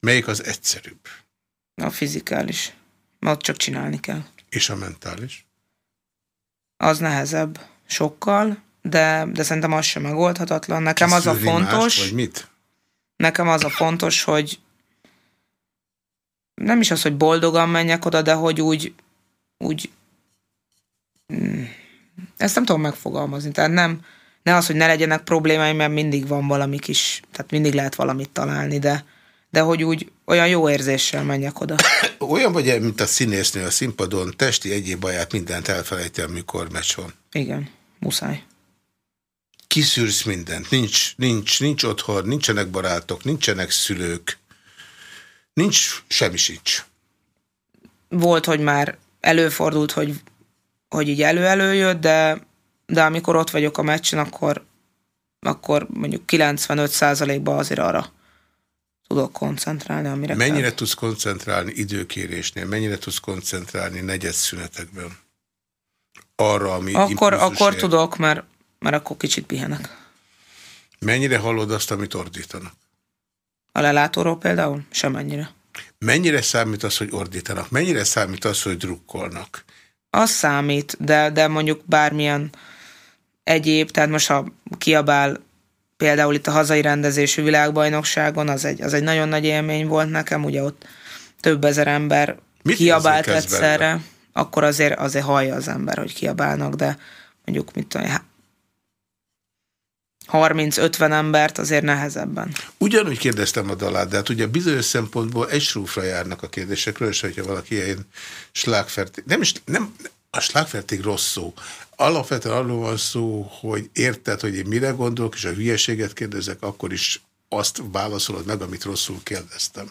Melyik az egyszerűbb? A fizikális. Ott csak csinálni kell. És a mentális? Az nehezebb. Sokkal, de, de szerintem az sem megoldhatatlan. Nekem Kiszűri az a fontos... Más, vagy mit? Nekem az a fontos, hogy nem is az, hogy boldogan menjek oda, de hogy úgy, úgy mm, ezt nem tudom megfogalmazni. Tehát nem, ne az, hogy ne legyenek problémáim, mert mindig van valami kis, tehát mindig lehet valamit találni, de, de hogy úgy olyan jó érzéssel menjek oda. Olyan vagy, mint a színésznő a színpadon, testi egyéb baját mindent elfelejti, amikor meccs van. Igen, muszáj. Kiszűrsz mindent, nincs, nincs, nincs otthon, nincsenek barátok, nincsenek szülők, nincs, semmi sincs. Volt, hogy már előfordult, hogy hogy így elő-elő jött, de, de amikor ott vagyok a meccsen, akkor, akkor mondjuk 95%-ban azért arra tudok koncentrálni, amire Mennyire kell. tudsz koncentrálni időkérésnél? Mennyire tudsz koncentrálni negyed szünetekben? Arra, ami Akkor, akkor tudok, mert, mert akkor kicsit pihenek. Mennyire hallod azt, amit ordítanak? A lelátóról például? Semennyire. Mennyire számít az, hogy ordítanak? Mennyire számít az, hogy drukkolnak? Az számít, de, de mondjuk bármilyen egyéb, tehát most ha kiabál például itt a hazai rendezésű világbajnokságon, az egy, az egy nagyon nagy élmény volt nekem, ugye ott több ezer ember Mit kiabált egyszerre, akkor azért, azért hallja az ember, hogy kiabálnak, de mondjuk mit tudom, 30-50 embert azért nehezebben. Ugyanúgy kérdeztem a dalát, de hát ugye bizonyos szempontból egy srúfra járnak a kérdésekről, és hogyha valaki ilyen slágfertig, nem is, nem, a slágfertig rossz szó. Alapvetően arról van szó, hogy érted, hogy én mire gondolok, és a hülyeséget kérdezek, akkor is azt válaszolod meg, amit rosszul kérdeztem.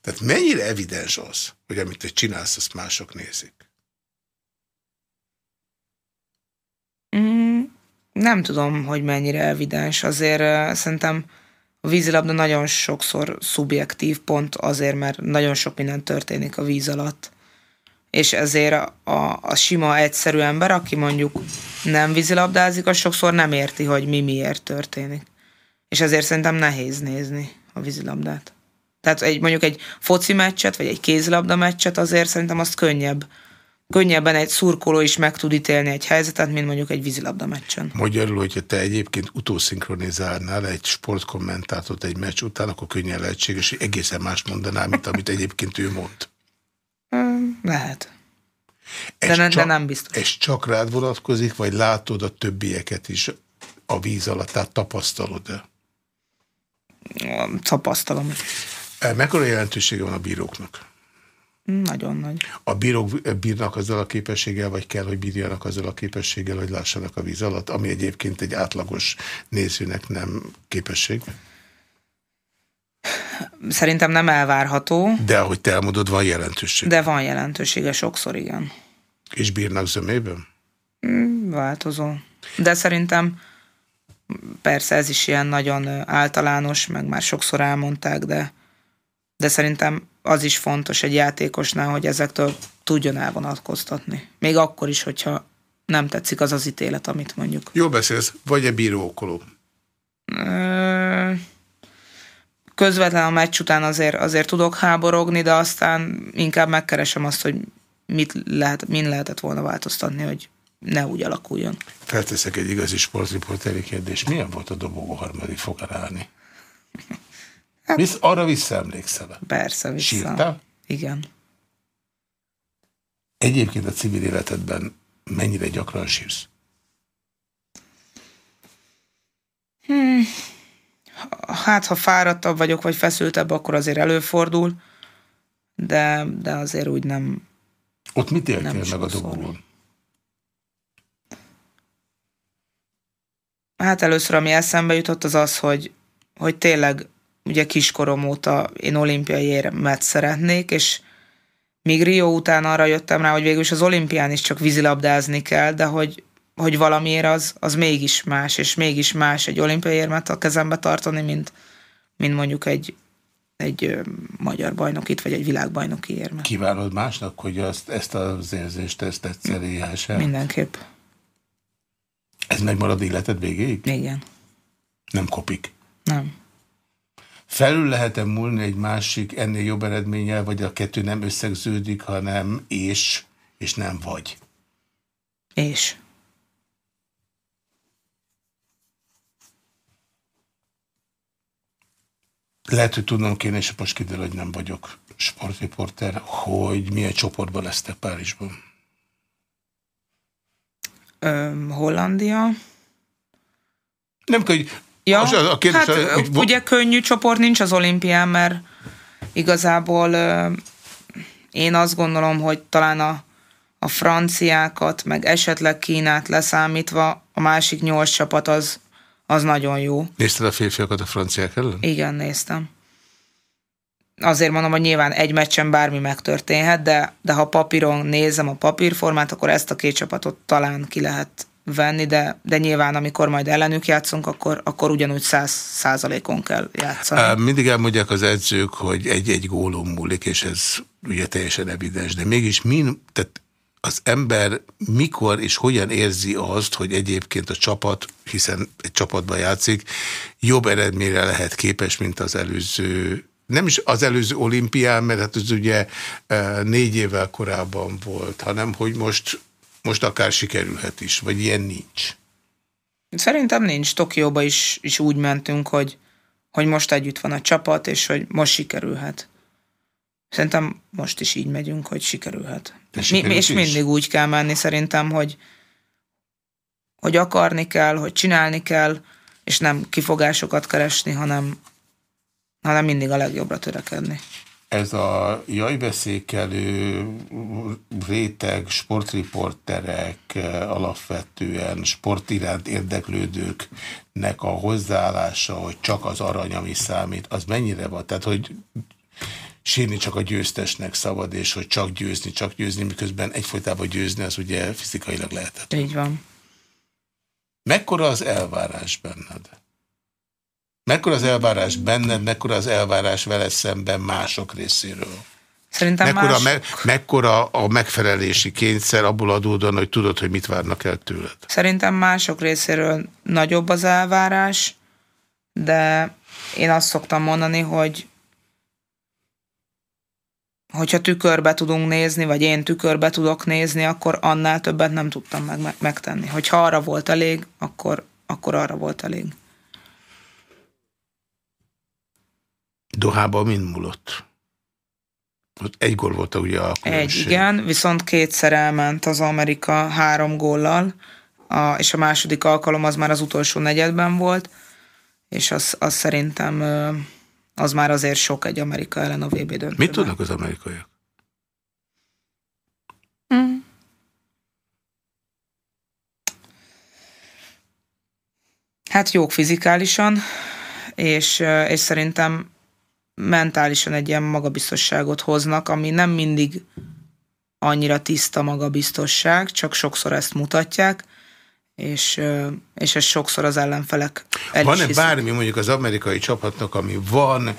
Tehát mennyire evidens az, hogy amit te csinálsz, azt mások nézik? Mm, nem tudom, hogy mennyire evidens. Azért uh, szerintem a vízilabda nagyon sokszor szubjektív, pont azért, mert nagyon sok minden történik a víz alatt. És ezért a, a, a sima, egyszerű ember, aki mondjuk nem vízilabdázik, az sokszor nem érti, hogy mi miért történik. És ezért szerintem nehéz nézni a vízilabdát. Tehát egy, mondjuk egy foci meccset, vagy egy kézilabda meccset azért szerintem azt könnyebb könnyebben egy szurkoló is meg tud ítélni egy helyzetet, mint mondjuk egy vízilabda meccsen. Magyarul, hogyha te egyébként utószinkronizálnál egy sportkommentátort egy meccs után, akkor könnyen lehetséges, hogy egészen más mondanál, mint amit egyébként ő mond. Lehet. De, ez ne, csak, de nem biztos. Ez csak rád vonatkozik, vagy látod a többieket is a víz alatt, tehát tapasztalod-e? Tapasztalom. Mekkora jelentősége van a bíróknak? Nagyon nagy. A bírók bírnak azzal a képességgel, vagy kell, hogy bírjanak azzal a képességgel, hogy lássanak a víz alatt, ami egyébként egy átlagos nézőnek nem képesség? Szerintem nem elvárható. De ahogy te elmondod, van jelentőség. De van jelentősége, sokszor igen. És bírnak zömében? Mm, változó. De szerintem persze ez is ilyen nagyon általános, meg már sokszor elmondták, de, de szerintem az is fontos egy játékosnál, hogy ezektől tudjon elvonatkoztatni. Még akkor is, hogyha nem tetszik az az ítélet, amit mondjuk. Jó beszélsz, vagy a bíró okoló? Közvetlen a meccs után azért, azért tudok háborogni, de aztán inkább megkeresem azt, hogy mit lehet, min lehetett volna változtatni, hogy ne úgy alakuljon. Felteszek egy igazi sportriporteri kérdés. Milyen volt a dobogó harmadik fokán állni? Hát, Visz, arra visszaemlékszel? Persze, vissza. Sírtál? Igen. Egyébként a civil életedben mennyire gyakran sírsz? Hmm. Hát, ha fáradtabb vagyok, vagy feszültebb, akkor azért előfordul, de, de azért úgy nem... Ott mit éltél meg a dobogón? Hát először, ami eszembe jutott, az az, hogy, hogy tényleg ugye kiskorom óta én olimpiai érmet szeretnék, és míg Rio után arra jöttem rá, hogy végül is az olimpián is csak vízilabdázni kell, de hogy, hogy valamiért az, az mégis más, és mégis más egy olimpiai érmet a kezembe tartani, mint, mint mondjuk egy, egy magyar bajnokit, vagy egy világbajnoki érmet. Kívánod másnak, hogy azt, ezt az érzést, ezt egyszer élhesse? Mindenképp. Ez megmarad életed végéig? Igen. Nem kopik? Nem. Felül lehet-e múlni egy másik ennél jobb eredménnyel, vagy a kettő nem összegződik, hanem és, és nem vagy? És. Lehet, hogy tudnom kéne, és most kiderül, hogy nem vagyok sportriporter, hogy milyen csoportban lesztek Párizsban. Ö, Hollandia. Nem kell, hogy Ja, Most a kérdés, hát hogy... ugye könnyű csoport nincs az olimpián, mert igazából én azt gondolom, hogy talán a, a franciákat, meg esetleg Kínát leszámítva a másik nyolc csapat az, az nagyon jó. Nézted a férfiakat a franciák ellen? Igen, néztem. Azért mondom, hogy nyilván egy meccsen bármi megtörténhet, de, de ha papíron nézem a papírformát, akkor ezt a két csapatot talán ki lehet venni, de, de nyilván amikor majd ellenük játszunk, akkor, akkor ugyanúgy száz százalékon kell játszani. Mindig elmondják az edzők, hogy egy-egy gólon múlik, és ez ugye teljesen evidens, de mégis min, tehát az ember mikor és hogyan érzi azt, hogy egyébként a csapat, hiszen egy csapatban játszik, jobb eredményre lehet képes, mint az előző nem is az előző olimpián, mert hát ez ugye négy évvel korábban volt, hanem hogy most most akár sikerülhet is, vagy ilyen nincs? Szerintem nincs. Tokióba is, is úgy mentünk, hogy, hogy most együtt van a csapat, és hogy most sikerülhet. Szerintem most is így megyünk, hogy sikerülhet. Mi, és mindig úgy kell menni szerintem, hogy, hogy akarni kell, hogy csinálni kell, és nem kifogásokat keresni, hanem, hanem mindig a legjobbra törekedni ez a jajveszékelő réteg, sportriporterek, alapvetően sport iránt érdeklődőknek a hozzáállása, hogy csak az arany, ami számít, az mennyire van? Tehát, hogy sírni csak a győztesnek szabad, és hogy csak győzni, csak győzni, miközben egyfolytában győzni, az ugye fizikailag lehetett. Így van. Mekkora az elvárás benned? Mekkora az elvárás benned, mekkora az elvárás vele szemben mások részéről? Szerintem mekkora, mások... me, mekkora a megfelelési kényszer abból adódóan, hogy tudod, hogy mit várnak el tőled? Szerintem mások részéről nagyobb az elvárás, de én azt szoktam mondani, hogy hogyha tükörbe tudunk nézni, vagy én tükörbe tudok nézni, akkor annál többet nem tudtam meg, megtenni. Hogyha arra volt elég, akkor, akkor arra volt elég. Dohában mind múlott? Egy gól volt ugye a különbség. Egy, igen, viszont kétszer elment az Amerika három góllal, a, és a második alkalom az már az utolsó negyedben volt, és az, az szerintem az már azért sok egy Amerika ellen a VB döntőben. Mit tudnak az amerikaiak? Hmm. Hát jók fizikálisan, és, és szerintem mentálisan egy ilyen magabiztosságot hoznak, ami nem mindig annyira tiszta magabiztosság, csak sokszor ezt mutatják, és, és ez sokszor az ellenfelek el Van-e bármi mondjuk az amerikai csapatnak, ami van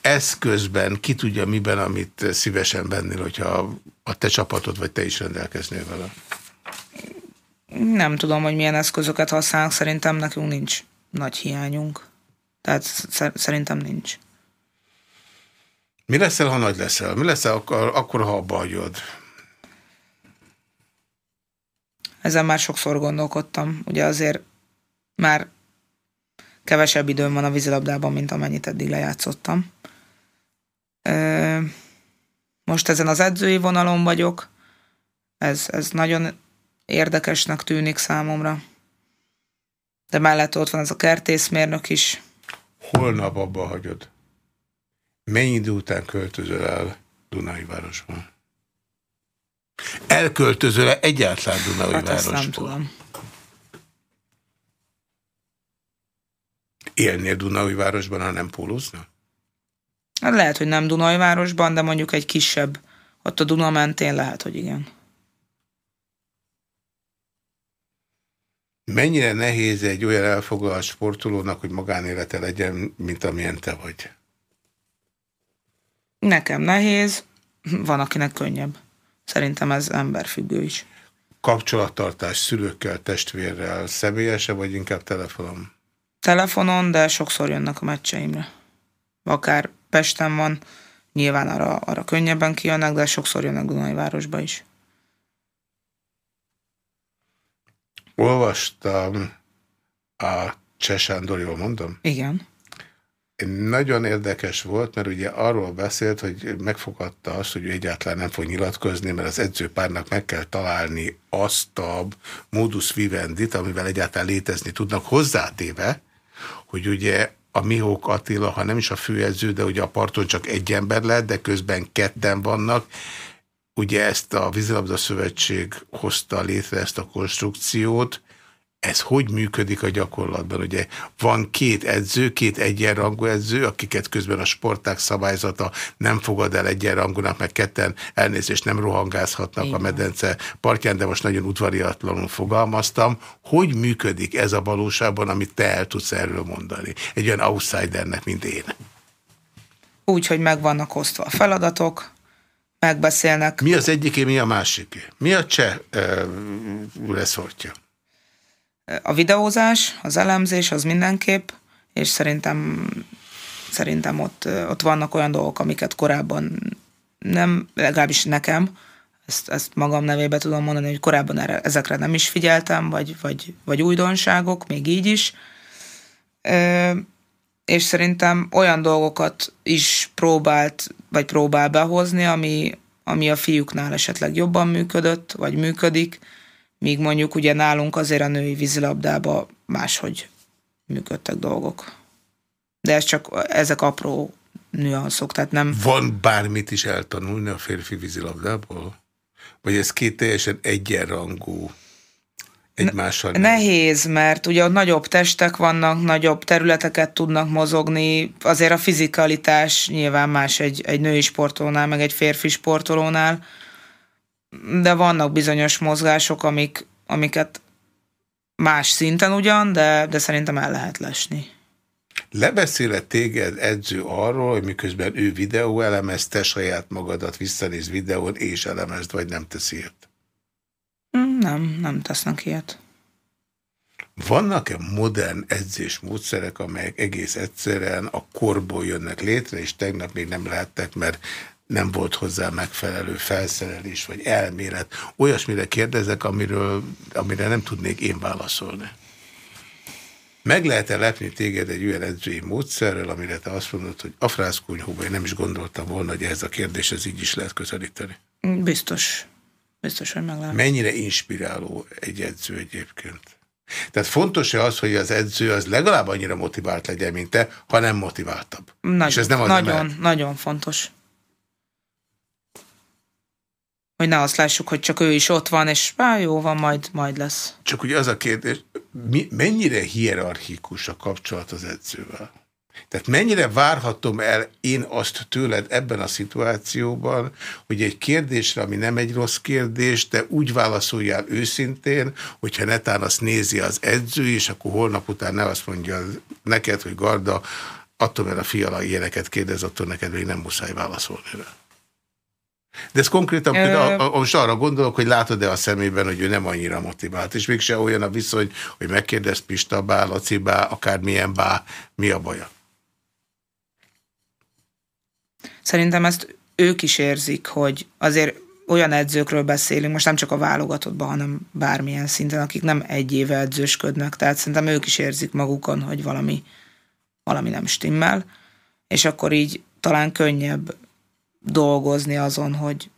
eszközben, ki tudja miben, amit szívesen vennél, hogyha a te csapatod, vagy te is rendelkeznél vele? Nem tudom, hogy milyen eszközöket használnak, szerintem nekünk nincs nagy hiányunk. Tehát szerintem nincs. Mi leszel, ha nagy leszel? Mi leszel akkor, akkor ha abba hagyod? Ezen már sokszor gondolkodtam. Ugye azért már kevesebb időm van a vízilabdában, mint amennyit eddig lejátszottam. Most ezen az edzői vonalon vagyok. Ez, ez nagyon érdekesnek tűnik számomra. De mellett ott van ez a kertészmérnök is. Holnap abba hagyod. Mennyi idő után költözöl el Dunai városban? Elköltözöl-e egyáltalán Dunai hát városból? nem tudom. Élnél Dunai városban, ha nem pólózna? Hát lehet, hogy nem Dunai városban, de mondjuk egy kisebb, ott a Duna mentén lehet, hogy igen. Mennyire nehéz egy olyan elfoglalt sportolónak, hogy magánélete legyen, mint amilyen te vagy? Nekem nehéz, van akinek könnyebb. Szerintem ez emberfüggő is. Kapcsolattartás szülőkkel, testvérrel személyese, vagy inkább telefonon? Telefonon, de sokszor jönnek a meccseimre. Akár Pesten van, nyilván arra, arra könnyebben kijönnek, de sokszor jönnek Dunai városba is. Olvastam a Csesándor, jól mondom? Igen. Nagyon érdekes volt, mert ugye arról beszélt, hogy megfogadta azt, hogy ő egyáltalán nem fog nyilatkozni, mert az edzőpárnak meg kell találni azt a modus vivendit, amivel egyáltalán létezni tudnak hozzátéve, hogy ugye a Mihók Attila, ha nem is a főedző, de ugye a parton csak egy ember lett, de közben ketten vannak, Ugye ezt a Vízilabda Szövetség hozta létre ezt a konstrukciót, ez hogy működik a gyakorlatban? Ugye van két edző, két egyenrangú edző, akiket közben a sporták szabályzata nem fogad el egyenrangúnak, meg ketten elnézést nem rohangázhatnak Igen. a medence partján, de most nagyon udvariatlanul fogalmaztam. Hogy működik ez a valóságban, amit te el tudsz erről mondani? Egy olyan outsidernek, mint én. Úgy, hogy meg vannak osztva a feladatok, megbeszélnek. Mi az egyiké, mi a másiké? Mi a cseh uh, reszortja? A videózás, az elemzés, az mindenképp, és szerintem, szerintem ott, ott vannak olyan dolgok, amiket korábban nem, legalábbis nekem, ezt, ezt magam nevébe tudom mondani, hogy korábban erre, ezekre nem is figyeltem, vagy, vagy, vagy újdonságok, még így is. És szerintem olyan dolgokat is próbált, vagy próbál behozni, ami, ami a fiúknál esetleg jobban működött, vagy működik, míg mondjuk ugye nálunk azért a női vízilabdába máshogy működtek dolgok. De ez csak, ezek apró nüanszok, tehát nem... Van bármit is eltanulni a férfi vízilabdából? Vagy ez két teljesen egyenrangú egymással? Nehéz, mert ugye ott nagyobb testek vannak, nagyobb területeket tudnak mozogni, azért a fizikalitás nyilván más egy, egy női sportolónál, meg egy férfi sportolónál, de vannak bizonyos mozgások, amik, amiket más szinten ugyan, de, de szerintem el lehet lesni. Lebeszéle téged edző arról, hogy miközben ő videó elemez, te saját magadat visszanéz videón és elemezd, vagy nem teszi ilyet? Nem, nem tesznek ilyet. Vannak-e modern edzésmódszerek, amelyek egész egyszerűen a korból jönnek létre, és tegnap még nem lehettek, mert nem volt hozzá megfelelő felszerelés vagy elmélet. Olyasmire kérdezek, amiről, amire nem tudnék én válaszolni. Meg lehet-e lepni téged egy olyan edzői módszerrel, amire te azt mondod, hogy a frászkonyhóban én nem is gondoltam volna, hogy ez a kérdéshez így is lehet közelíteni? Biztos. Biztos, hogy meg lehet. Mennyire inspiráló egy edző egyébként? Tehát fontos-e az, hogy az edző az legalább annyira motivált legyen, mint te, ha nem motiváltabb? Nagyon, És ez nem az nagyon, mert... nagyon fontos. Hogy ne azt lássuk, hogy csak ő is ott van, és á, jó van, majd, majd lesz. Csak ugye az a kérdés, mi, mennyire hierarchikus a kapcsolat az edzővel? Tehát mennyire várhatom el én azt tőled ebben a szituációban, hogy egy kérdésre, ami nem egy rossz kérdés, de úgy válaszoljál őszintén, hogyha netán azt nézi az edző, és akkor holnap után ne azt mondja neked, hogy Garda, attól, mert a fiala ilyeneket kérdez, attól neked még nem muszáj válaszolni rá. De ez konkrétan, Ö... például, most arra gondolok, hogy látod-e a szemében, hogy ő nem annyira motivált, és mégse olyan a viszony, hogy megkérdez Pista bá, Laci bá, akármilyen bá, mi a baja? Szerintem ezt ők is érzik, hogy azért olyan edzőkről beszélünk, most nem csak a válogatottban, hanem bármilyen szinten, akik nem egy éve edzősködnek, tehát szerintem ők is érzik magukon, hogy valami, valami nem stimmel, és akkor így talán könnyebb dolgozni azon, hogy,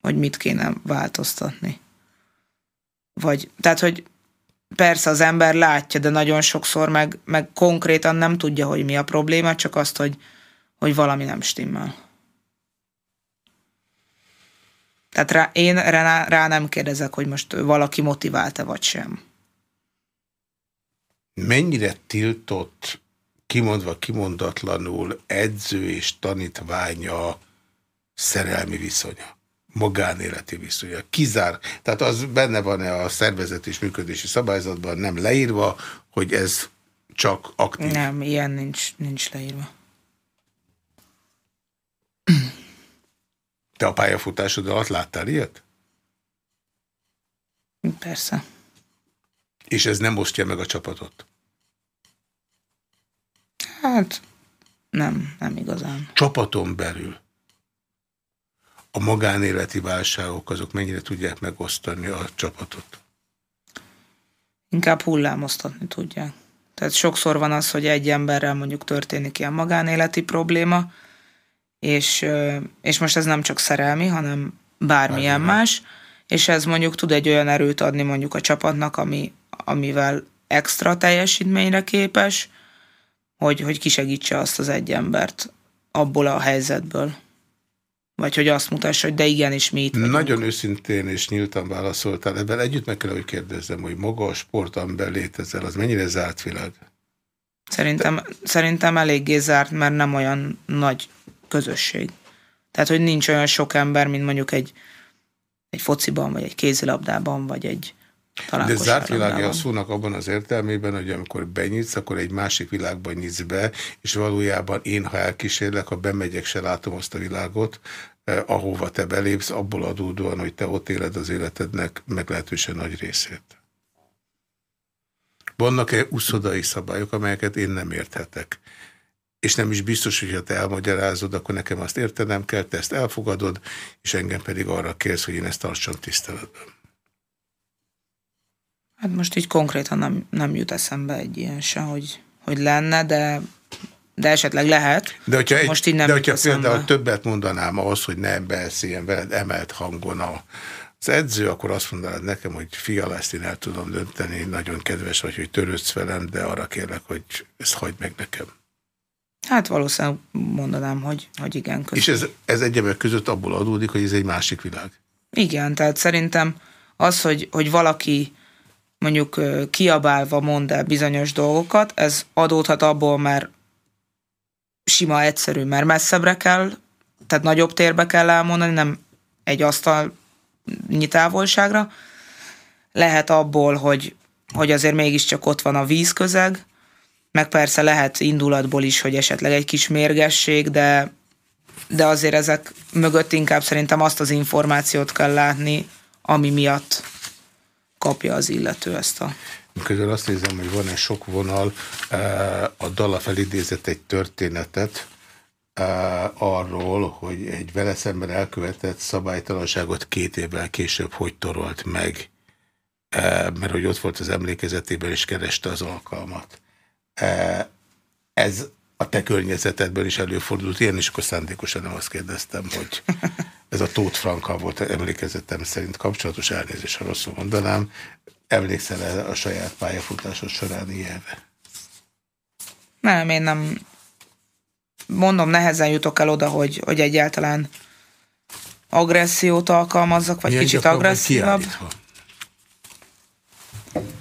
hogy mit kéne változtatni. Vagy, tehát, hogy persze az ember látja, de nagyon sokszor meg, meg konkrétan nem tudja, hogy mi a probléma, csak azt, hogy, hogy valami nem stimmel. Tehát rá, én rá, rá nem kérdezek, hogy most valaki motiválta vagy sem. Mennyire tiltott, kimondva kimondatlanul edző és tanítványa szerelmi viszonya? magánéleti viszonya. Kizár. Tehát az benne van-e a szervezet és működési szabályzatban nem leírva, hogy ez csak aktív? Nem, ilyen nincs, nincs leírva. Te a pályafutásod alatt láttál ilyet? Persze. És ez nem osztja meg a csapatot? Hát nem, nem igazán. Csapaton belül a magánéleti válságok azok mennyire tudják megosztani a csapatot? Inkább hullámoztatni tudják. Tehát sokszor van az, hogy egy emberrel mondjuk történik ilyen magánéleti probléma, és, és most ez nem csak szerelmi, hanem bármilyen Bármi más, és ez mondjuk tud egy olyan erőt adni mondjuk a csapatnak, ami, amivel extra teljesítményre képes, hogy, hogy kisegítse azt az egy embert abból a helyzetből. Vagy hogy azt mutassa, hogy de igenis mi itt vagyunk. Nagyon őszintén és nyíltan válaszoltál. Ebben együtt meg kell, hogy kérdezzem, hogy maga a sport, amiben létezel, az mennyire zárt világ? Szerintem, de... szerintem eléggé zárt, mert nem olyan nagy közösség. Tehát, hogy nincs olyan sok ember, mint mondjuk egy, egy fociban, vagy egy kézilabdában, vagy egy de zárt világi a szónak abban az értelmében, hogy amikor benyitsz, akkor egy másik világban nyitsz be, és valójában én, ha elkísérlek, ha bemegyek, se látom azt a világot, eh, ahova te belépsz, abból adódóan, hogy te ott éled az életednek meglehetősen nagy részét. Vannak-e uszodai szabályok, amelyeket én nem érthetek? És nem is biztos, hogy ha te elmagyarázod, akkor nekem azt értenem kell, te ezt elfogadod, és engem pedig arra kérsz, hogy én ezt tartsam tiszteletben. Hát most így konkrétan nem, nem jut eszembe egy ilyen se, hogy, hogy lenne, de, de esetleg lehet. De hogyha, egy, most így nem de hogyha például többet mondanám ahhoz, hogy nem beszéljen veled emelt hangon a, az edző, akkor azt mondanád nekem, hogy fia, ezt én el tudom dönteni, nagyon kedves vagy, hogy törődsz velem, de arra kérlek, hogy ezt hagyd meg nekem. Hát valószínűleg mondanám, hogy, hogy igen. Köszön. És ez, ez egyebek között abból adódik, hogy ez egy másik világ. Igen, tehát szerintem az, hogy, hogy valaki mondjuk kiabálva mond el bizonyos dolgokat, ez adódhat abból, mert sima, egyszerű, mert messzebbre kell, tehát nagyobb térbe kell elmondani, nem egy asztal távolságra. Lehet abból, hogy, hogy azért mégiscsak ott van a vízközeg, meg persze lehet indulatból is, hogy esetleg egy kis mérgesség, de, de azért ezek mögött inkább szerintem azt az információt kell látni, ami miatt kapja az illető ezt a... Közben azt nézem, hogy van egy sok vonal, eh, a Dala felidézett egy történetet, eh, arról, hogy egy vele szemben elkövetett szabálytalanságot két évvel később hogy torolt meg, eh, mert hogy ott volt az emlékezetében, és kereste az alkalmat. Ez a te környezetedben is előfordult ilyen, és akkor szándékosan nem azt kérdeztem, hogy ez a Tóth Franka volt emlékezetem szerint kapcsolatos elnézés, ha rosszul mondanám. Emlékszel -e a saját pályafutásod során ilyenre? Nem, én nem. Mondom, nehezen jutok el oda, hogy, hogy egyáltalán agressziót alkalmazzak, vagy Milyen kicsit agresszívabb.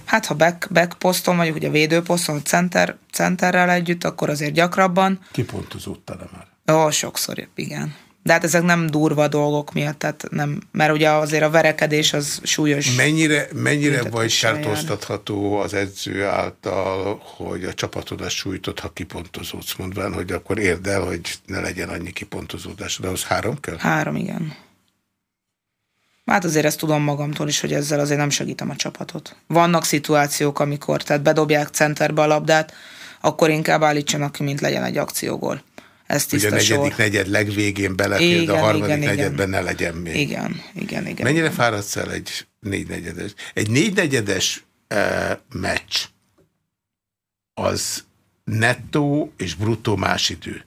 Hát, ha back, back poszton vagyok, ugye védőposzton, center, centerrel együtt, akkor azért gyakrabban. Kipontozódtál-e már? Ó, sokszor, igen. De hát ezek nem durva dolgok miatt, tehát nem, mert ugye azért a verekedés az súlyos. Mennyire, mennyire vagy kártoztatható az edző által, hogy a csapatodat sújtott, ha kipontozódsz, mondván, hogy akkor érd el, hogy ne legyen annyi kipontozódás. De az három kell? Három, igen. Hát azért ezt tudom magamtól is, hogy ezzel azért nem segítem a csapatot. Vannak szituációk, amikor tehát bedobják centerbe a labdát, akkor inkább állítsanak ki, mint legyen egy akciógól. Ez Hogy a tiszta negyedik sor. negyed legvégén belefér, de a Igen, harmadik igen, igen. negyedben ne legyen még. Igen, igen, igen. Mennyire fáradsz el egy négynegyedes? Egy négynegyedes uh, meccs az nettó és bruttó más idő.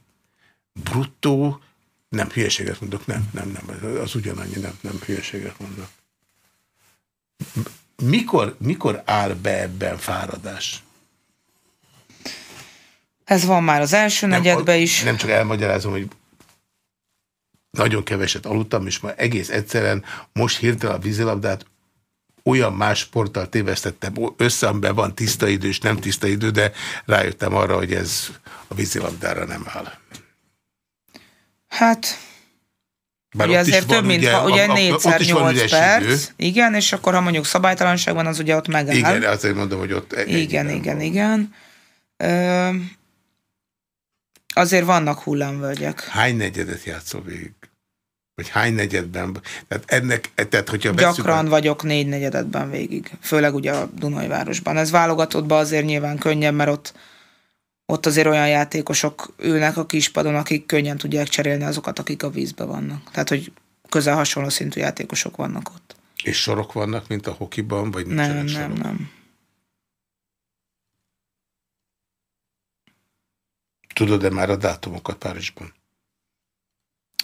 Bruttó, nem, hülyeséget mondok, nem, nem, nem, az ugyanannyi, nem, nem, hülyeséget mondok. Mikor, mikor áll be ebben fáradás? Ez van már az első negyedben Nem, is. Nem csak elmagyarázom, hogy nagyon keveset aludtam, és ma egész egyszerűen most hirtelen a vízilabdát olyan más sporttal tévesztettem össze, amiben van tiszta idő és nem tiszta idő, de rájöttem arra, hogy ez a vízilabdára nem áll. Hát, Bár ugye azért több, mint ugye- ugye, ugye a- a- 4 ott is van 8 üres perc. idő. Igen, és akkor ha mondjuk szabálytalanság van, az ugye ott megáll. Igen, azért mondom, hogy ott... igen, igen, van. igen. Ö, azért vannak hullámvölgyek. Hány negyedet játszol végig? Vagy hány negyedben? Tehát ennek, tehát hogyha Gyakran a- vagyok négy negyedetben végig, főleg ugye a Dunajvárosban. Ez válogatottban azért nyilván könnyebb, mert ott, ott azért olyan játékosok ülnek a kispadon, akik könnyen tudják cserélni azokat, akik a vízbe vannak. Tehát, hogy közel hasonló szintű játékosok vannak ott. És sorok vannak, mint a hokiban, vagy Nem, nem, sorok? nem. Tudod-e már a dátumokat Párizsban?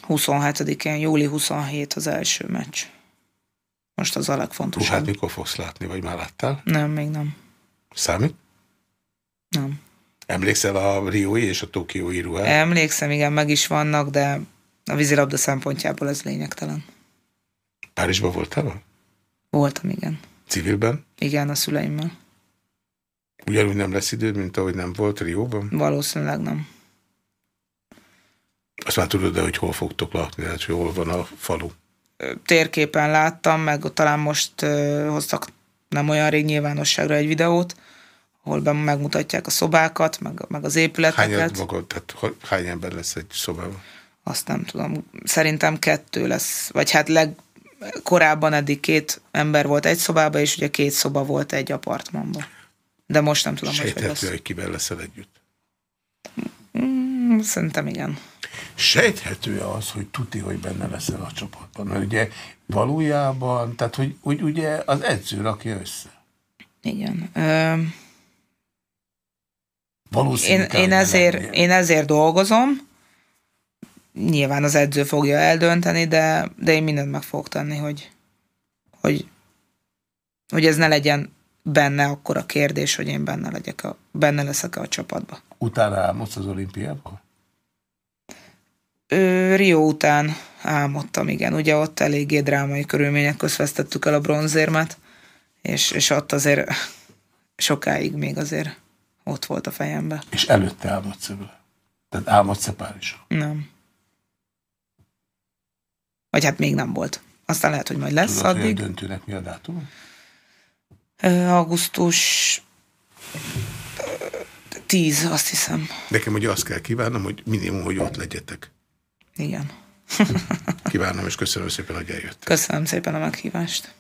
27-én, júli 27 az első meccs. Most az a legfontosabb. Ruhát mikor fogsz látni, vagy már láttál? Nem, még nem. Számít? Nem. Emlékszel a Riói és a Tokiói ruhára? Emlékszem, igen, meg is vannak, de a vízilabda szempontjából ez lényegtelen. Párizsban voltál? Voltam, igen. Civilben? Igen, a szüleimmel. Ugyanúgy nem lesz időd, mint ahogy nem volt Rióban? Valószínűleg nem. Azt már tudod, de hogy hol fogtok lakni, tehát hogy hol van a falu. Térképen láttam, meg talán most hoztak nem olyan rég nyilvánosságra egy videót, ahol megmutatják a szobákat, meg, meg az Hány, épületeket. magad, tehát hány ember lesz egy szobában? Azt nem tudom. Szerintem kettő lesz. Vagy hát leg, korábban eddig két ember volt egy szobában, és ugye két szoba volt egy apartmanban. De most nem tudom, hogy hogy lesz. hogy kivel leszel együtt. Mm, Szerintem igen. Sejthető az, hogy tuti, hogy benne leszel a csapatban. Mert ugye valójában, tehát hogy úgy, ugye az edző rakja össze. Igen. Ö, Valószínű, én, én, ezért, én ezért dolgozom. Nyilván az edző fogja eldönteni, de, de én mindent meg fogok tenni, hogy, hogy, hogy ez ne legyen benne akkor a kérdés, hogy én benne, legyek a, benne leszek a csapatba. Utána álmodsz az olimpiából? Ö, Rio után álmodtam, igen. Ugye ott eléggé drámai körülmények közt vesztettük el a bronzérmet, és, és ott azért sokáig még azért ott volt a fejembe. És előtte álmodsz vele. Tehát álmodsz-e Párizsra? Nem. Vagy hát még nem volt. Aztán lehet, hogy majd lesz Tudod, hogy a addig. döntőnek mi a dátum? Augusztus ö, 10, azt hiszem. Nekem ugye azt kell kívánnom, hogy minimum, hogy ott legyetek. Igen. Kívánom, és köszönöm szépen, hogy eljött. Köszönöm szépen a meghívást.